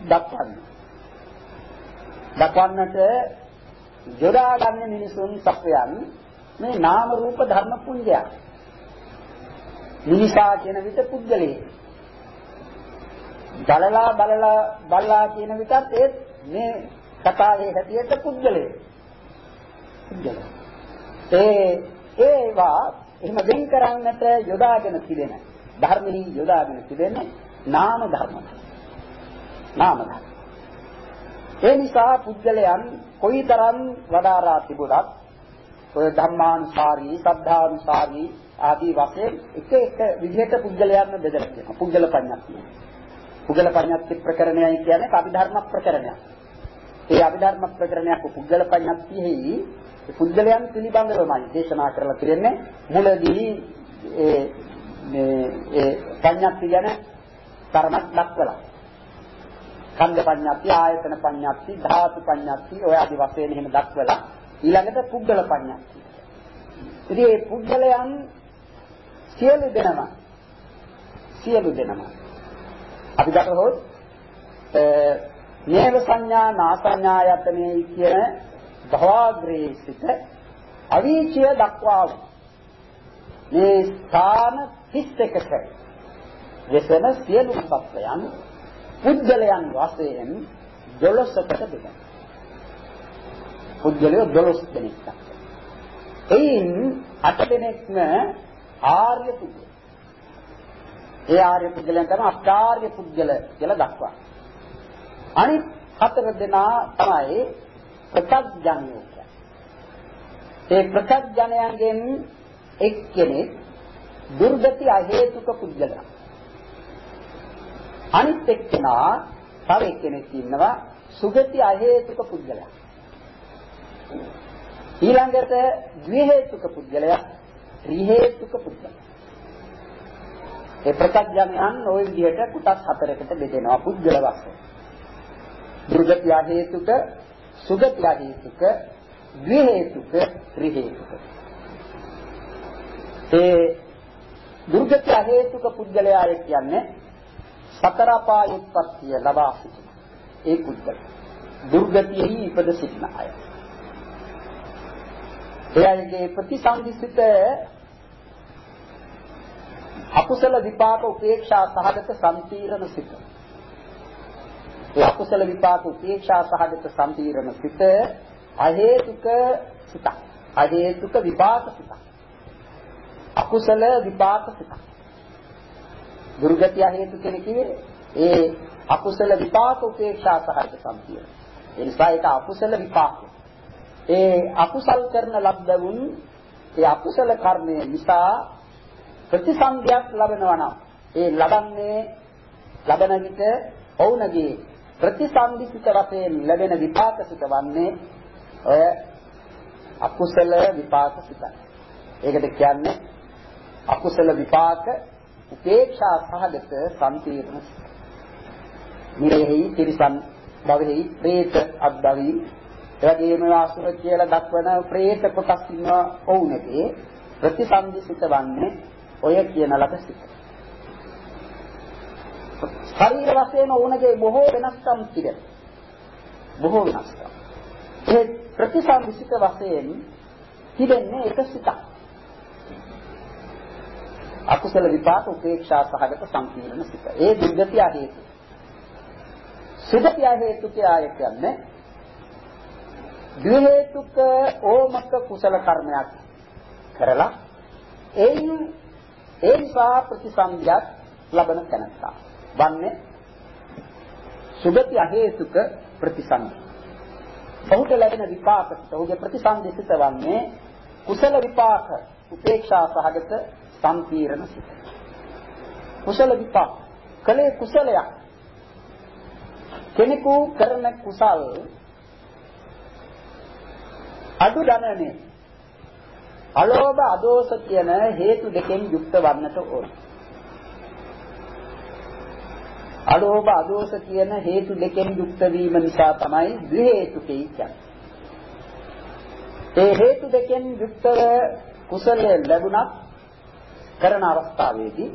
දක්වන්න. දක්වන්නට යොදා ගන්න මිනිසුන් සත්වයන් මේ නාම රූප ධර්ම පුඤ්ජය. මිනිසා කියන විට පුද්ගලයෙක්. බලලා බලලා බලලා කියන විටත් ඒ මේ කතාවේ හැටියට පුද්ගලයෙක්. පුද්ගලයෙක්. ඒ ඒවා එහෙම වෙන් කරන්නට යොදාගෙන තිබෙන ධර්මෙහි යොදාගෙන තිබෙන නාම ධර්ම. නාම ධර්ම. ඒ නිසා පුද්ගලයන් කොයිතරම් වඩාරා තිබුණත් ඔය ධම්මානුසාරී, සද්ධානුසාරී ආදී වශයෙන් එක එක විදිහට පුද්ගලයන්ව බෙදලා තියෙනවා. පුද්ගල පඤ්ඤාක්තිය. පුද්ගල පඤ්ඤාක්ති ප්‍රකරණයයි කියන්නේ අභිධර්ම ප්‍රකරණයක්. ඒ අභිධර්ම ප්‍රකරණයක් පුද්ගල පඤ්ඤාක්තියෙහි පුද්ගලයන් පිළිබඳවමයි දේශනා කරලා තියෙන්නේ. මුලදී ඒ මේ ඒ පඤ්ඤාක්ති ගැන තරමක් දක්වලා. ඛණ්ඩ පඤ්ඤාක්ති, ආයතන පඤ්ඤාක්ති, ධාතු පඤ්ඤාක්ති ඔය ආදි වශයෙන් එහෙම දක්වලා ඊළඟට පුද්ගල පඤ්ඤාක්ති. ඉතින් මේ පුද්ගලයන් සියලු දෙනම සියලු දෙනම අපි දක්වහොත් නේව සංඥා නාසඤ්ඤායතනේ කියන භවග්‍රේ සිට අවීචය දක්වා මේ ස්ථාන 31ක වෙසෙන සියලු සත්වයන් පුද්ගලයන් වශයෙන් 12කට බෙදෙනවා. පුද්ගලයෝ 12 දෙනෙක්. එයින් 8 දෙනෙක්ම ආර්ය පුද්ගල. ඒ ආර්ය පුද්ගලයන් තමයි අෂ්ටාර්ය පුද්ගල කියලා දක්වන්නේ. අනිත් හතර දෙනා තමයි ප්‍රත්‍යඥයෝ කියන්නේ. ඒ ප්‍රත්‍යඥයන්ගෙන් එක්කෙනෙක් දුර්ගති අහේතුක පුද්ගලයා. අනිත් එක්කෙනා තව එක්කෙනෙක් ඉන්නවා සුගති අහේතුක පුද්ගලයා. ඊළඟට ද්වි හේතුක පුද්ගලයා ත්‍රි හේතුක පුද්ගලයා. ඒ ප්‍රත්‍යඥයන් ওই විදිහට කොටස් හතරකට බෙදෙනවා පුද්ගල වශයෙන්. දුර්ගති හේතුක, සුගති හේතුක, ද්වි හේතුක, ත්‍රි හේතුක. ඒ දුර්ගති හේතුක පුද්ගලයා කියන්නේ සතර පායුත්පත්තිය ලබා සිටින ඒ පුද්ගල. දුර්ගතියෙහි ඉපද සිටින අය. එයාගේ ප්‍රතිසන්දිසිත අකුසල විපාක උපේක්ෂා සහගත සම්පීර්ණ සිත. ඒ අකුසල විපාක උපේක්ෂා සහගත සම්පීර්ණ සිත අහේතුක සිත. අහේතුක විපාක සිත. අකුසල විපාක සිත. දුර්ගතිය හේතු කෙනෙක් කියේ ඒ අකුසල විපාක උපේක්ෂා සහගත සම්පීර්ණ. ඒ නිසා ඒක අකුසල විපාක. ඒ අකුසල් කරන ලබ්ධවුන් ඒ අකුසල කර්මය නිසා ප්‍රතිසන්දියක් ලැබෙනවා නම් ඒ ලබන්නේ ලබන විට ඔවුන්ගේ ප්‍රතිසන්දිසිත වශයෙන් ලැබෙන විපාක සිත වන්නේ ඔය අකුසල විපාක සිතයි. ඒකට කියන්නේ අකුසල විපාක උපේක්ෂා සහගත සම්පීර්ණ නිරයෙහි තිරිසන් භවෙහි പ്രേත අද්දවි එවැගේම වාසුර කියලා දක්වන പ്രേත කොටස් ඉන්නවා ඔවුනගේ ප්‍රතිසන්දිසිත වන්නේ ඔය කියන ලද සිත. ශරීර වශයෙන් ඔවුනගේ බොහෝ වෙනස්කම් තිබෙනවා. බොහෝ වෙනස්කම්. ඒ ප්‍රතිසන්දිසිත වශයෙන් තිබෙන්නේ එක සිතක්. අකුසල විපාක උපේක්ෂා සහගත සම්පීර්ණ සිත. ඒ දුර්ගතිය හේතු. සුගතිය හේතු කියන්නේ ද්වි හේතුක ඕමක කුසල කර්මයක් කරලා එයින් ඒ නිසා ප්‍රතිසන්දියක් ලබන තැනත්තා. වන්නේ සුගති අහේතුක ප්‍රතිසන්දි. ඔහුට ලැබෙන විපාක ඔහුගේ ප්‍රතිසන්දිසිත වන්නේ කුසල විපාක උපේක්ෂා සහගත සම්පීර්ණ සිත. කුසල විපාක කලේ කුසලයක් කෙනෙකු කරන කුසල් අඩු ගණනේ අලෝභ අදෝස කියන හේතු දෙකෙන් යුක්ත වන්නට ඕන. අලෝභ අදෝස කියන හේතු දෙකෙන් යුක්ත වීම නිසා තමයි ද්වි හේතුකේ කියන්නේ. ඒ හේතු දෙකෙන් යුක්තව කුසලය ලැබුණත් කරන අවස්ථාවේදී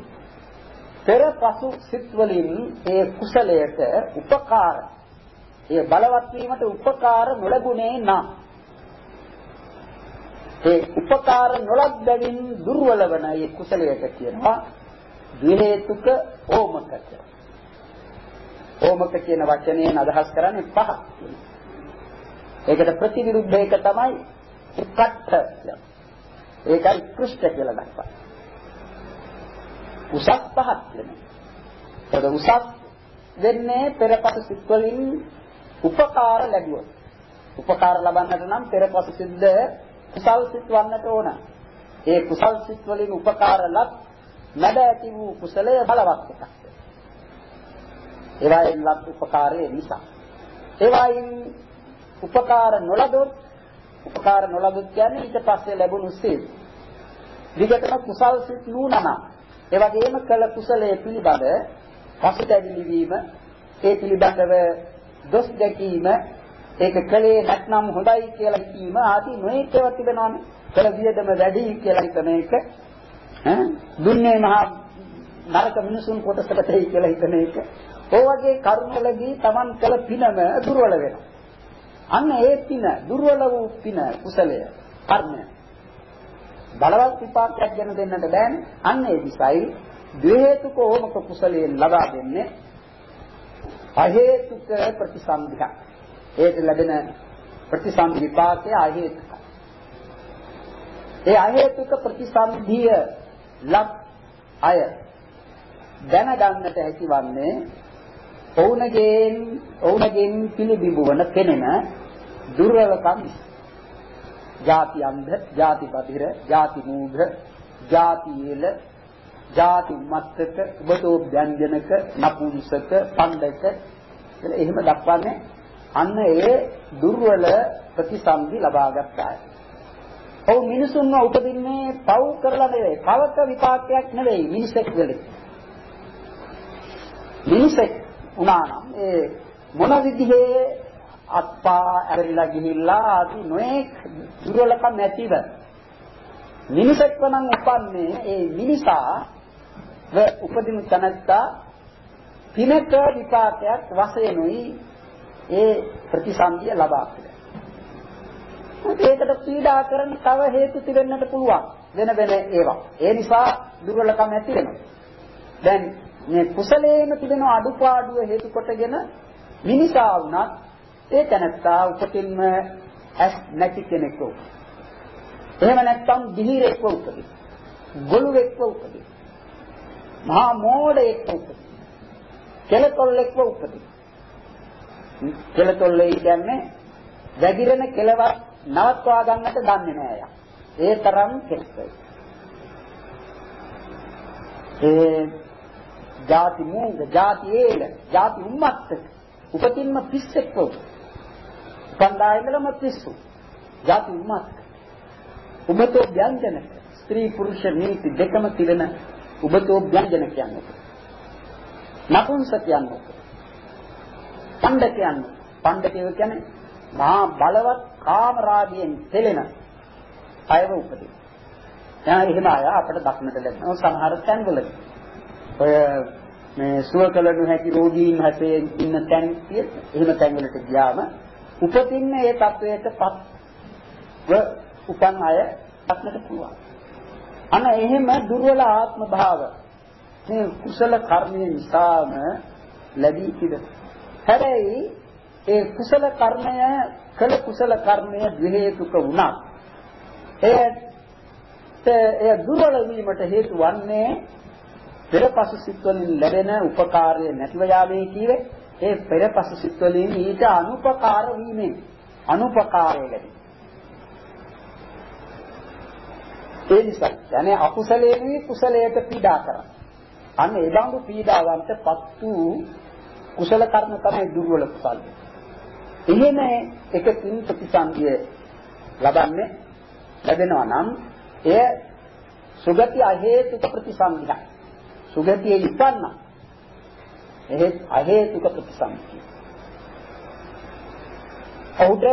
පෙර පසු සිත් වලින් ඒ කුසලයට උපකාර ඒ බලවත් වීමට උපකාර නොලැබුණේ නම් ඒ උපකාර නොලබ බැවින් දුර්වල වන ඒ කුසලයට කියනවා ද්වේතුක ඕමක ඕමක කියන වචනයෙන් අදහස් කරන්නේ පහ. ඒකට ප්‍රතිවිරුද්ධ එක තමයි උක්කට්ඨ කියන්නේ. ඒකයි කුෂ්ඨ කියලා දක්වන්නේ. උසස් පහත් වෙනවා. ඒක උසස් වෙන්නේ පෙරපස සිත් වලින් උපකාර ලැබුවොත්. උපකාර ලබන්නට නම් පෙරපස සිද්ද කුසල් සිත් වන්නට ඕන. ඒ කුසල් සිත් වලින් උපකාර ලබ නැද ඇති වූ කුසලය බලවත් එකක්. ඒවායින් ලබ උපකාරයේ නිසා. ඒවායින් උපකාර නොලදොත් උපකාර නොලදොත් කියන්නේ ඊට පස්සේ ලැබුණු සිත්. විගතන කුසල් සිත් නුනනා ඒ වගේම කළ කුසලයේ පිළිබඳ පසුතැවිලි වීම ඒ පිළිබඳව දොස් දැකීම ඒක කලේ නැත්නම් හොඳයි කියලා හිතීම ආදී නොයෙක් ඒවා තිබෙනවානේ කළ වියදම වැඩි කියලා හිතන එක ඈ? දුන්නේ මහා නරක මිනිසුන් කොටසකට තේ කියලා හිතන එක. ඒ වගේ කර්මවලදී Taman කළ පිනම දුර්වල වෙනවා. අන්න ඒ පින දුර්වල වූ පින කුසලය කර්මය. බලවත් විපාකයක් ගැන දෙන්නට බෑනේ. අන්න ඒ විසයි ද්වේතුක ඕමක කුසලයෙන් ලබා දෙන්නේ අහේතුක ප්‍රතිසන්දිය. ඒක ලැබෙන ප්‍රතිසන්දි විපාකය අහේතුක. ඒ අහේතුක ප්‍රතිසන්දිය ලබ් අය දැනගන්නට හැකිවන්නේ ඔවුනගෙන් ඔවුනගෙන් පිළිබිඹුවන කෙනෙන දුර්වලකම් නිසා ಜಾತಿ ಅಂಧ ಜಾತಿ ಬದಿರ ಜಾತಿ ಮೂಢ ಜಾತಿ ಏಲ ಜಾති මස්තක උබතෝ ව්‍යංජනක නපුංසක පණ්ඩක කියලා එහෙම දක්වන්නේ අන්න ඒ දුර්වල ප්‍රතිසම්පි ලබාගත් අය. ඔව් මිනිසුන්ව උපදින්නේ පව් කරලා නෙවෙයි. පවක විපාකයක් නෙවෙයි මිනිසෙක් වෙලේ. මිනිසෙක් වුණා නම් ඒ මොන විදිහේ අත්පා ඇරිලා ගිහිල්ලා ආදි නොඑක් දුර්වලකම් නැතිව මිනිසෙක්ව නම් උපන්නේ ඒ මිනිසා ව උපදින තනත්තා පිනක විපාකයක් වශයෙන්ුයි ඒ ප්‍රතිසන්දිය ලබා ඒකට පීඩා කරන තව හේතු තිබෙන්නට පුළුවන් වෙන වෙන ඒවා. ඒ නිසා දුර්වලකම් ඇති වෙනවා. දැන් මේ කුසලයේම තිබෙන අඩුපාඩුව හේතු කොටගෙන මිනිසා වුණත් ඒ තැනත්තා උපතින්ම ඇස් නැති කෙනෙක් වූ. එහෙම නැත්නම් දිහිරෙක් වූ උපදී. ගොළුෙක් වූ උපදී. මහා මෝඩෙක් වූ උපදී. කෙලතොල්ලෙක් වූ උපදී. කෙලතොල්ලේ කියන්නේ වැగిරෙන කෙලවක් නවත්වා ගන්නට දන්නේ නෑ යා. ඒ තරම් කෙලයි. ඒ ಜಾති මූංග, ಜಾති ඒල, ಜಾති උම්මත්ත උපතින්ම පිස්සෙක් වූ උපන්දා ඉඳලම පිස්සු. ಜಾති උම්මත්. උබතෝ ව්‍යංජන ස්ත්‍රී පුරුෂ නීති දෙකම තිරෙන උබතෝ ව්‍යංජන කියන්නේ. නපුංස කියන්නේ. පණ්ඩ කියන්නේ. පණ්ඩකය කියන්නේ මහා බලවත් කාමරාගයෙන් පෙළෙන අයව උපදී. දැන් එහෙම අය අපිට දක්නට ලැබෙනවා සමහර තැන්වලදී. ඔය මේ සුවකල නොහැකි රෝගීන් හැසේ ඉන්න තැන් එහෙම තැන්වලට ගියාම උපතින්ම ඒ தത്വයටපත් උපන් අය දක්නට පුළුවන්. අන්න එහෙම දුර්වල ආත්ම භාව මේ කුසල කර්මය නිසාම ලැබී තිබේ. හැබැයි ඒ කුසල කර්මය කළ කුසල කර්මය විහෙතුක වුණා. ඒත් ඒ දුර්වල වීමට හේතු වන්නේ පෙර පසු සිත්වලින් ලැබෙන උපකාරය නැතිව යාවේ කියවේ ඒ පෙර පසුසිත වලින් ඊට අනුපකාර වීමෙන් අනුපකාරයකට ඒ නිසා යන්නේ අකුසලේ නෙවෙයි කුසලයට පීඩා කරන අන්න ඒ බඳු පීඩාවන්ටපත් වූ කුසල කර්ම තමයි දුර්වල කුසල. එහෙම එකකින් ප්‍රතිසන්දිය ලබන්නේ ලැබෙනවා නම් එය සුගති අහේතුක ප්‍රතිසන්දියක්. සුගතියේ ඉපන්නා එහෙත් අහේතුක ප්‍රතිසම්පිය. ඔහුට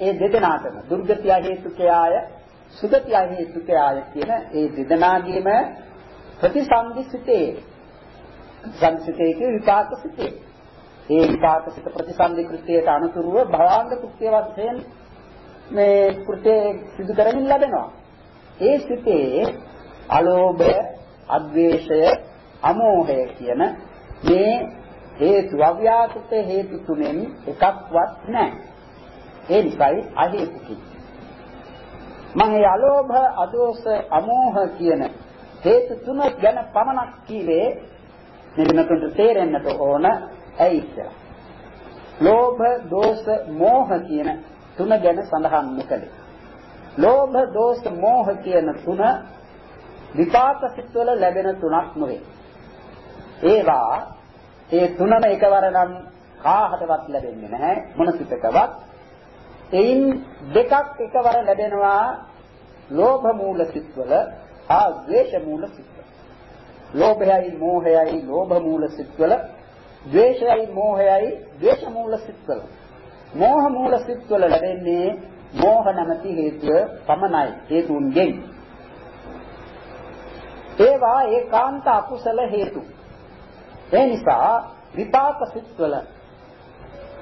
ඒ දෙදෙනාටම දුර්ගති අහේතුකයාය සුගති අහේතුකයාය කියන ඒ දෙදෙනාගේම ප්‍රතිසම්පිසිතේ සංසිතේ කිය විපාක සිතේ. ඒ විපාක සිත ප්‍රතිසන්දි කෘත්‍යයට අනුතුරුව භවාංග කෘත්‍ය වශයෙන් මේ කෘත්‍ය සිදු කරමින් ලැබෙනවා. ඒ සිතේ අලෝභය, අද්වේෂය, අමෝහය කියන මේ හේතු අව්‍යාකෘත හේතු තුනෙන් එකක්වත් නැහැ. ඒ නිසායි අහේතුකයි. මම ඒ අලෝභ, අදෝස, අමෝහ කියන හේතු තුන ගැන පමණක් කීවේ නිදිනකට තේරෙන්නට ඕන ඇයි කියලා. ලෝභ, දෝෂ, මෝහ කියන තුන ගැන සඳහන් නොකළේ. ලෝභ, දෝෂ, මෝහ කියන තුන විපාක සිත්වල ලැබෙන තුනක් නෙවෙයි. ඒවා ඒ තුනම එකවර නම් කාහටවත් ලැබෙන්නේ නැහැ මොන සිතකවත්. එයින් දෙකක් එකවර ලැබෙනවා ලෝභ මූල සිත්වල ආ ද්වේෂ මූල සිත්වල. ලෝභයයි මෝහයයි ලෝභ මූල සිත්වල ද්වේෂයයි මෝහයයි ද්වේෂ මූල සිත්වල. මෝහ මූල සිත්වල ලැබෙන්නේ මෝහ නැමැති හේතුව පමණයි හේතුන්ගෙන්. ඒවා ඒකාන්ත අකුසල හේතු. ඒ නිසා විපාක සිත්වල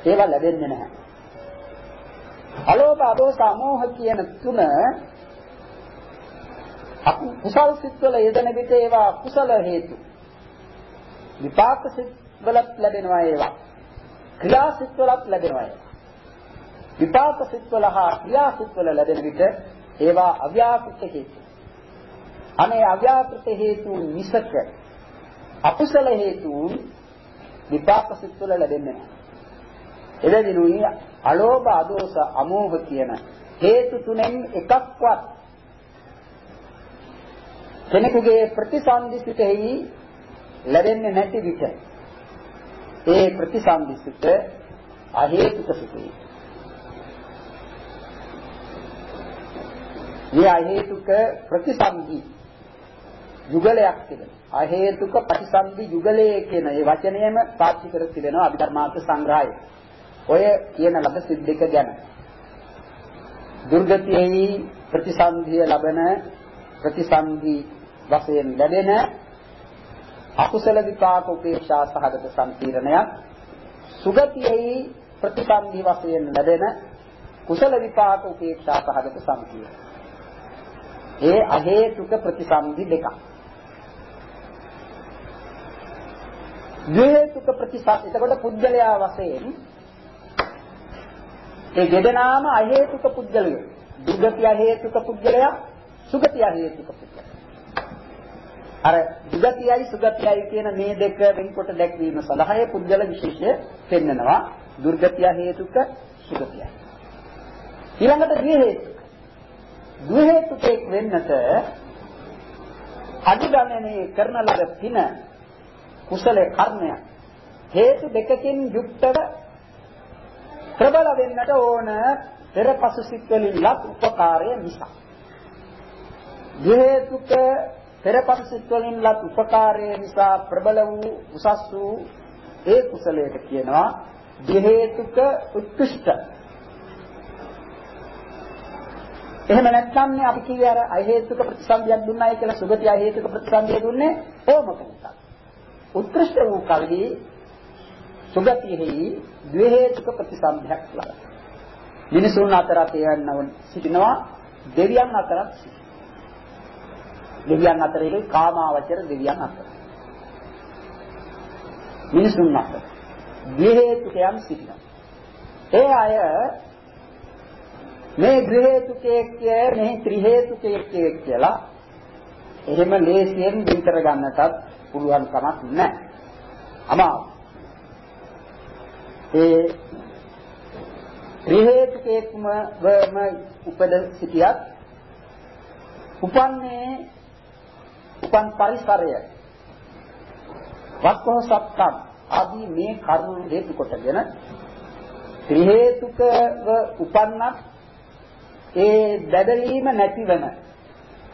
ඒවා ලැබෙන්නේ නැහැ. අලෝභ අදෝස අමෝහ කියන තුන කුසල් සිත්වල යෙදෙන විට ඒවා කුසල හේතු. විපාක සිත්වලත් ලැබෙනවා ඒවා. ක්‍රියා සිත්වලත් ලැබෙනවා ඒවා. විපාක සිත්වල හා ක්‍රියා සිත්වල ලැබෙන විට ඒවා අව්‍යාකෘත හේතු. අනේ අව්‍යාකෘත හේතු මිසක අකුසල හේතුන් විපාක සිත්වල ලැබෙන්නේ නැහැ. එබැවිනුයි අලෝභ අදෝස අමෝහ කියන හේතු තුනෙන් එකක්වත් කෙනෙකුගේ ප්‍රතිසන්දිසිතෙහි ලැබෙන්නේ නැති විට ඒ ප්‍රතිසන්දිසිත අහේතුක සිතේ. මේ අහේතුක ප්‍රතිසන්දි යුගලයක් තිබෙනවා. අහේතුක ප්‍රතිසන්දි යුගලයේ කියන ඒ වචනයම පාවිච්චි කර තිබෙනවා අභිධර්මාර්ථ සංග්‍රහයේ. ඔය කියන ලබ සිද්දක ගැන. දුර්ගතියෙහි ප්‍රතිසන්දිය ලබන ප්‍රතිසන්දි වශයෙන් ලැබෙන අකුසල විපාක උපේක්ෂා සහගත සම්පීර්ණයක් සුගතියෙහි ප්‍රතිසන්දි වශයෙන් ලැබෙන කුසල විපාක උපේක්ෂා සහගත සම්පීර්ණ. ඒ අහේතුක ප්‍රතිසන්දි දෙකක්. ද්වේතුක ප්‍රතිසත් එතකොට පුද්ගලයා වශයෙන් ඒ දෙදෙනාම අහේතුක පුද්ගලය. දුගතිය හේතුක පුද්ගලයා සුගතිය හේතුක පුද්ගලයා. අර දුගතියයි සුගතියයි කියන මේ දෙක වෙන්කොට දැක්වීම සඳහා ඒ පුද්ගල විශේෂය පෙන්නනවා. දුර්ගතිය හේතුක සුගතියයි. ඊළඟට ද්වි හේතුක. ද්වි හේතුකෙක් වෙන්නට අදිගමනේ කරන ලද පින කුසල කර්මය හේතු දෙකකින් යුක්තව ප්‍රබල වෙන්නට ඕන පෙරපසු සිත් වලින් ලත් උපකාරය නිසා. හේතුක පෙරපසු සිත් වලින් ලත් උපකාරය නිසා ප්‍රබල වූ උසස් වූ ඒ කුසලයට කියනවා හේතුක උත්කෘෂ්ඨ. එහෙම නැත්නම් අපි කියේ අර අහේතුක ප්‍රතිසන්දියක් දුන්නයි කියලා සුගතිය අහේතුක ප්‍රතිසන්දිය දුන්නේ ඕමක නිසා. උත්කෘෂ්ඨ වූ කල්හි සුගතියෙහි ද්වේහේතුක ප්‍රතිසම්භයක් ලබන. මිනිසුන් අතරත් යන්නව සිටිනවා දෙවියන් අතරත් දෙවියන් අතරේ කාමාවචර දෙවියන් අතර. මිනිසුන් අතර ද්වේහේතුකයන් සිටිනවා. ඒ අය මේ ගෘහේතුකයේ මේ ත්‍රි හේතුකයේ කියලා එහෙම ලේසියෙන් දින් කර ගන්නටත් පුළුවන් කමක් නැහැ. අමාරු. ඒ ත්‍රි හේතුකේක්ම වම උපද සිටියත් උපන්නේ උපන් පරිසරය වක්කෝසත්තම් ආදී මේ කරුණු හේතු කොටගෙන ත්‍රි හේතුකව උපන්නත් ඒ බැදලීම නැතිවන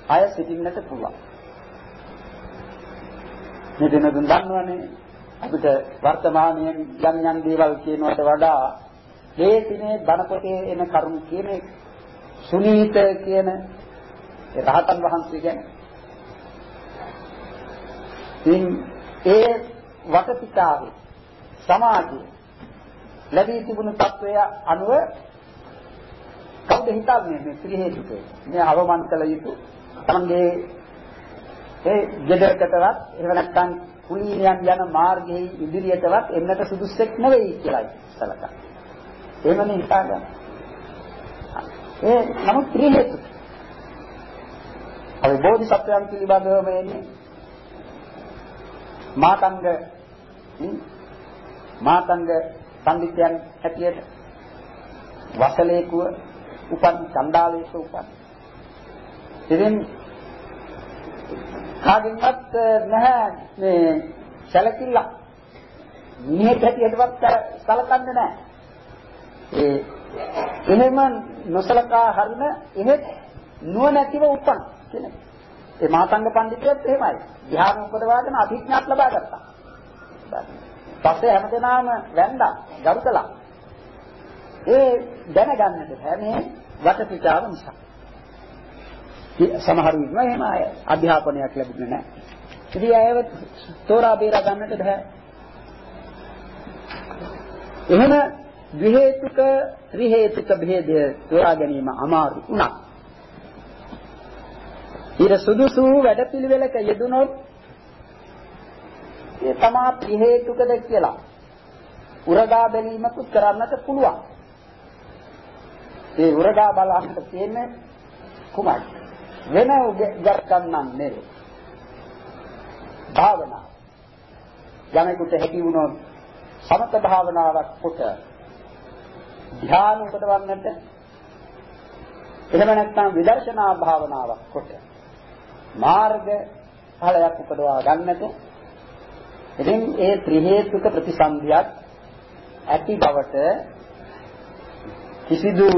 අය සිටින්නට පුළුවන්. මේ දෙන දුන් දන්නවනේ. අපිට වර්තමානයෙන් යම් යම් දේවල් කියනවට වඩා මේ දිනේ බණ පොතේ එන කරුණු කියන සුනීත කියන රහතන් වහන්සේ කියන්නේ ඉන් ඒ වටපිටාවේ සමාජයේ ලැබී තිබුණු తත්වය අනුව කවුද හිතන්නේ මේ ත්‍රි හේතුකේ මේ අවමන් කළ යුතු තමන්ගේ ඒ ජඩකටවත් එහෙම නැත්නම් කුලීනයන් යන මාර්ගයේ ඉදිරියටවත් එන්නට සුදුස්සෙක් නෙවෙයි කියලායි සලකන්නේ. එහෙමනේ හිතාගන්න. ඒ නමුත් ත්‍රි හේතුක. අපි බෝධිසත්වයන් පිළිබඳව මේ මාතංග මාතංග පඬිත්යන් හැටියට වසලේකුව උපන් චණ්ඩාලයක උපන්. ඉතින් කාගෙන්වත් නැහැ මේ සැලකිල්ල. මිනිහෙක් හැටියටවත් සලකන්නේ නැහැ. ඒ එහෙම නොසලකා හරින එහෙත් නුවණැතිව උපන් කෙනෙක්. ඒ මාතංග පඬිතුයත් එහෙමයි. ධ්‍යාන උපදවාගෙන අභිඥාත් ලබා ගත්තා. පස්සේ හැමදෙනාම වැන්දා, ගරු කළා. ඒ දැනගන්නට බෑ මේ වටපිටාව නිසා. සමහරු ඉන්නවා එහෙම අය අධ්‍යාපනයක් ලැබුණේ නැහැ. ඉතින් අයව තෝරා බේරා ගන්නට බෑ. එහෙම ද්වි හේතුක ත්‍රි හේතුක භේදය තෝරා ගැනීම අමාරු වුණා. ඊට සුදුසු වැඩපිළිවෙලක යෙදුනොත් ඒ තමා ත්‍රි හේතුකද කියලා උරගා බැලීමකුත් කරන්නට පුළුවන්. ඒ උරගා බලන්නට තියෙන්නේ කුමක්ද? වෙන උගත්කම් නෙවෙයි. භාවනා. යමෙකුට හැකි වුණොත් සමත භාවනාවක් කොට ධ්‍යාන උපදවන්නට එහෙම නැත්නම් විදර්ශනා භාවනාවක් කොට මාර්ග ඵලයක් උපදවා ගන්නට ඉතින් ඒ ත්‍රි හේතුක ප්‍රතිසන්දියක් ඇති බවට කිසිදු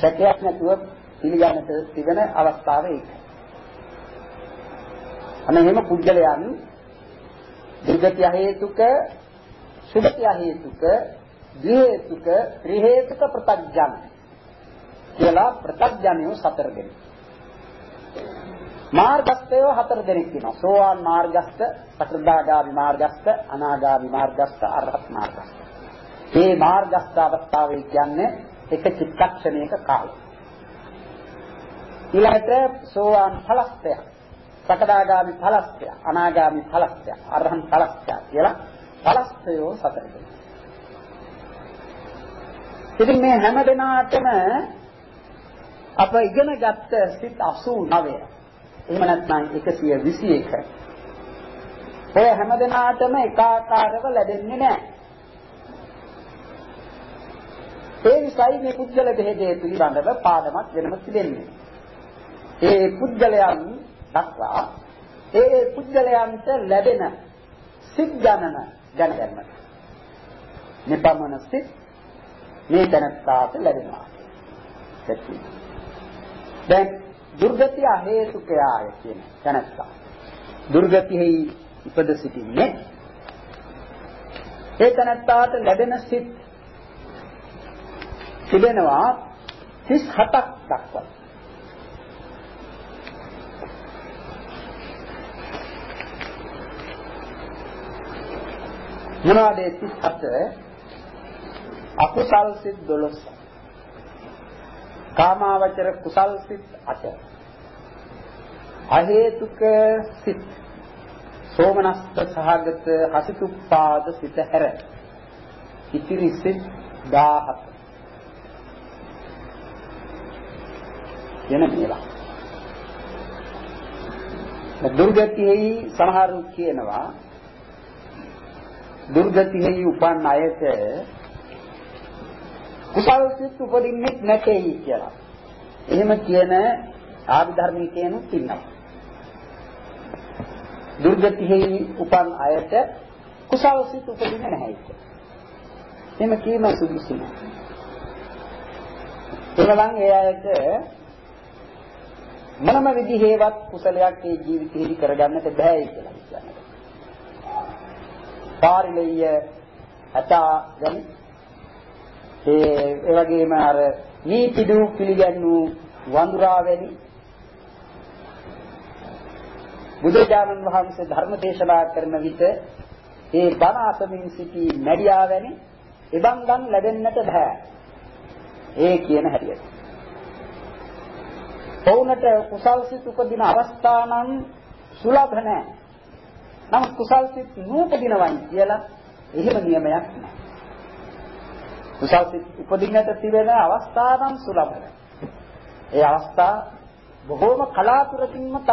සැකයක් නැතුව පිළිගන්නට තිබෙන අවස්ථාව ඒක. අන්න එහෙම පුද්ගලයන් දුර්ගතිය හේතුක සුභතිය හේතුක ද්වි හේතුක ත්‍රි හේතුක ප්‍රත්‍යඥ කියලා ප්‍රත්‍යඥයෝ සතර දෙනෙක්. මාර්ගස්තයෝ හතර දෙනෙක් ඉන්නවා. සෝවාන් මාර්ගස්ත, සතරදාගාමි මාර්ගස්ත, අනාගාමි මාර්ගස්ත, අරහත් මාර්ගස්ත. මේ මාර්ගස්ත අවස්ථාවේ කියන්නේ එක චිත්තක්ෂණයක කාලය. ඊළඟට සෝවාන් ඵලස්තය, සකදාගාමි ඵලස්තය, අනාගාමි ඵලස්තය, අරහත් ඵලස්තය කියලා ඵලස්තයෝ සතර දෙනෙක්. ඉතින් මේ හැම දිනාටම අප ඉගෙන ගත්ත සිත් 89 එහෙම නැත්නම් 121 ඔය හැම දිනාටම එකාකාරව ලැබෙන්නේ නැහැ ඒ නිසායි මේ පුද්ගල බෙහෙදේ පිළිබඳව පාඩමක් වෙනම තිබෙන්නේ. ඒ පුද්ගලයන් දක්වා ඒ පුද්ගලයන්ට ලැබෙන සිත් ගණන දැනගන්නට. නිපමන සිත් මේ තැනත්තාට ලැබෙනවා. දැන් දුර්ගතිය හේතුකයාය කියන තැනත්තා. දුර්ගතිෙහි ඉපද සිටින්නේ ඒ තැනත්තාට ලැබෙන සිත් තිබෙනවා 37ක් දක්වා. මොනවාද 37 අකුසල් සිත් 12 කාමාවචර කුසල් සිත් 8 අහේතුක සිත්. සෝමනස්ත සහගත හසිතුප්පාද සිත හැර. ඉතිරි සිත් 17 කියන මේවා. දුර්ගතියෙහි සමහරු කියනවා දුර්ගතියෙහි උපන් අයට කුසල් සිත් උපදින්නේ නැtei කියලා. එහෙම කියන ආධර්මිකයන්ුත් ඉන්නවා. දුර්ගතියෙහි උපන් අයට කුසල් සිත් උපදින්නේ නැහැ කියලා. එහෙම කීම සුදුසු නෑ. එනනම් ඒ අයට මොනම විදිහේවත් කුසලයක් ඒ ජීවිතේදී කරගන්නට බෑ කියලා කියන්නේ. පාරිලෙය අතා ගැන ඒ ඒ වගේම අර නීතිදු පිළිගන්නු වඳුරා වැනි බුදුජානන් වහන්සේ ධර්ම දේශනා කරන විට ඒ බණ අසමින් සිටි මැඩියා වැනි එබන්දන් ලැබෙන්නට බෑ. ඒ කියන හැටියට. ඔවුන්ට කුසල් සිත් උපදින අවස්ථානම් සුලභ නැහැ. නමුත් කුසල් සිත් නූපදිනවයි කියලා එහෙම නියමයක් නැහැ. කුසල් සිත් උපදින්නට තිබෙන අවස්ථානම් සුලභයි. ඒ අවස්ථා බොහෝම කලාතුරකින්ම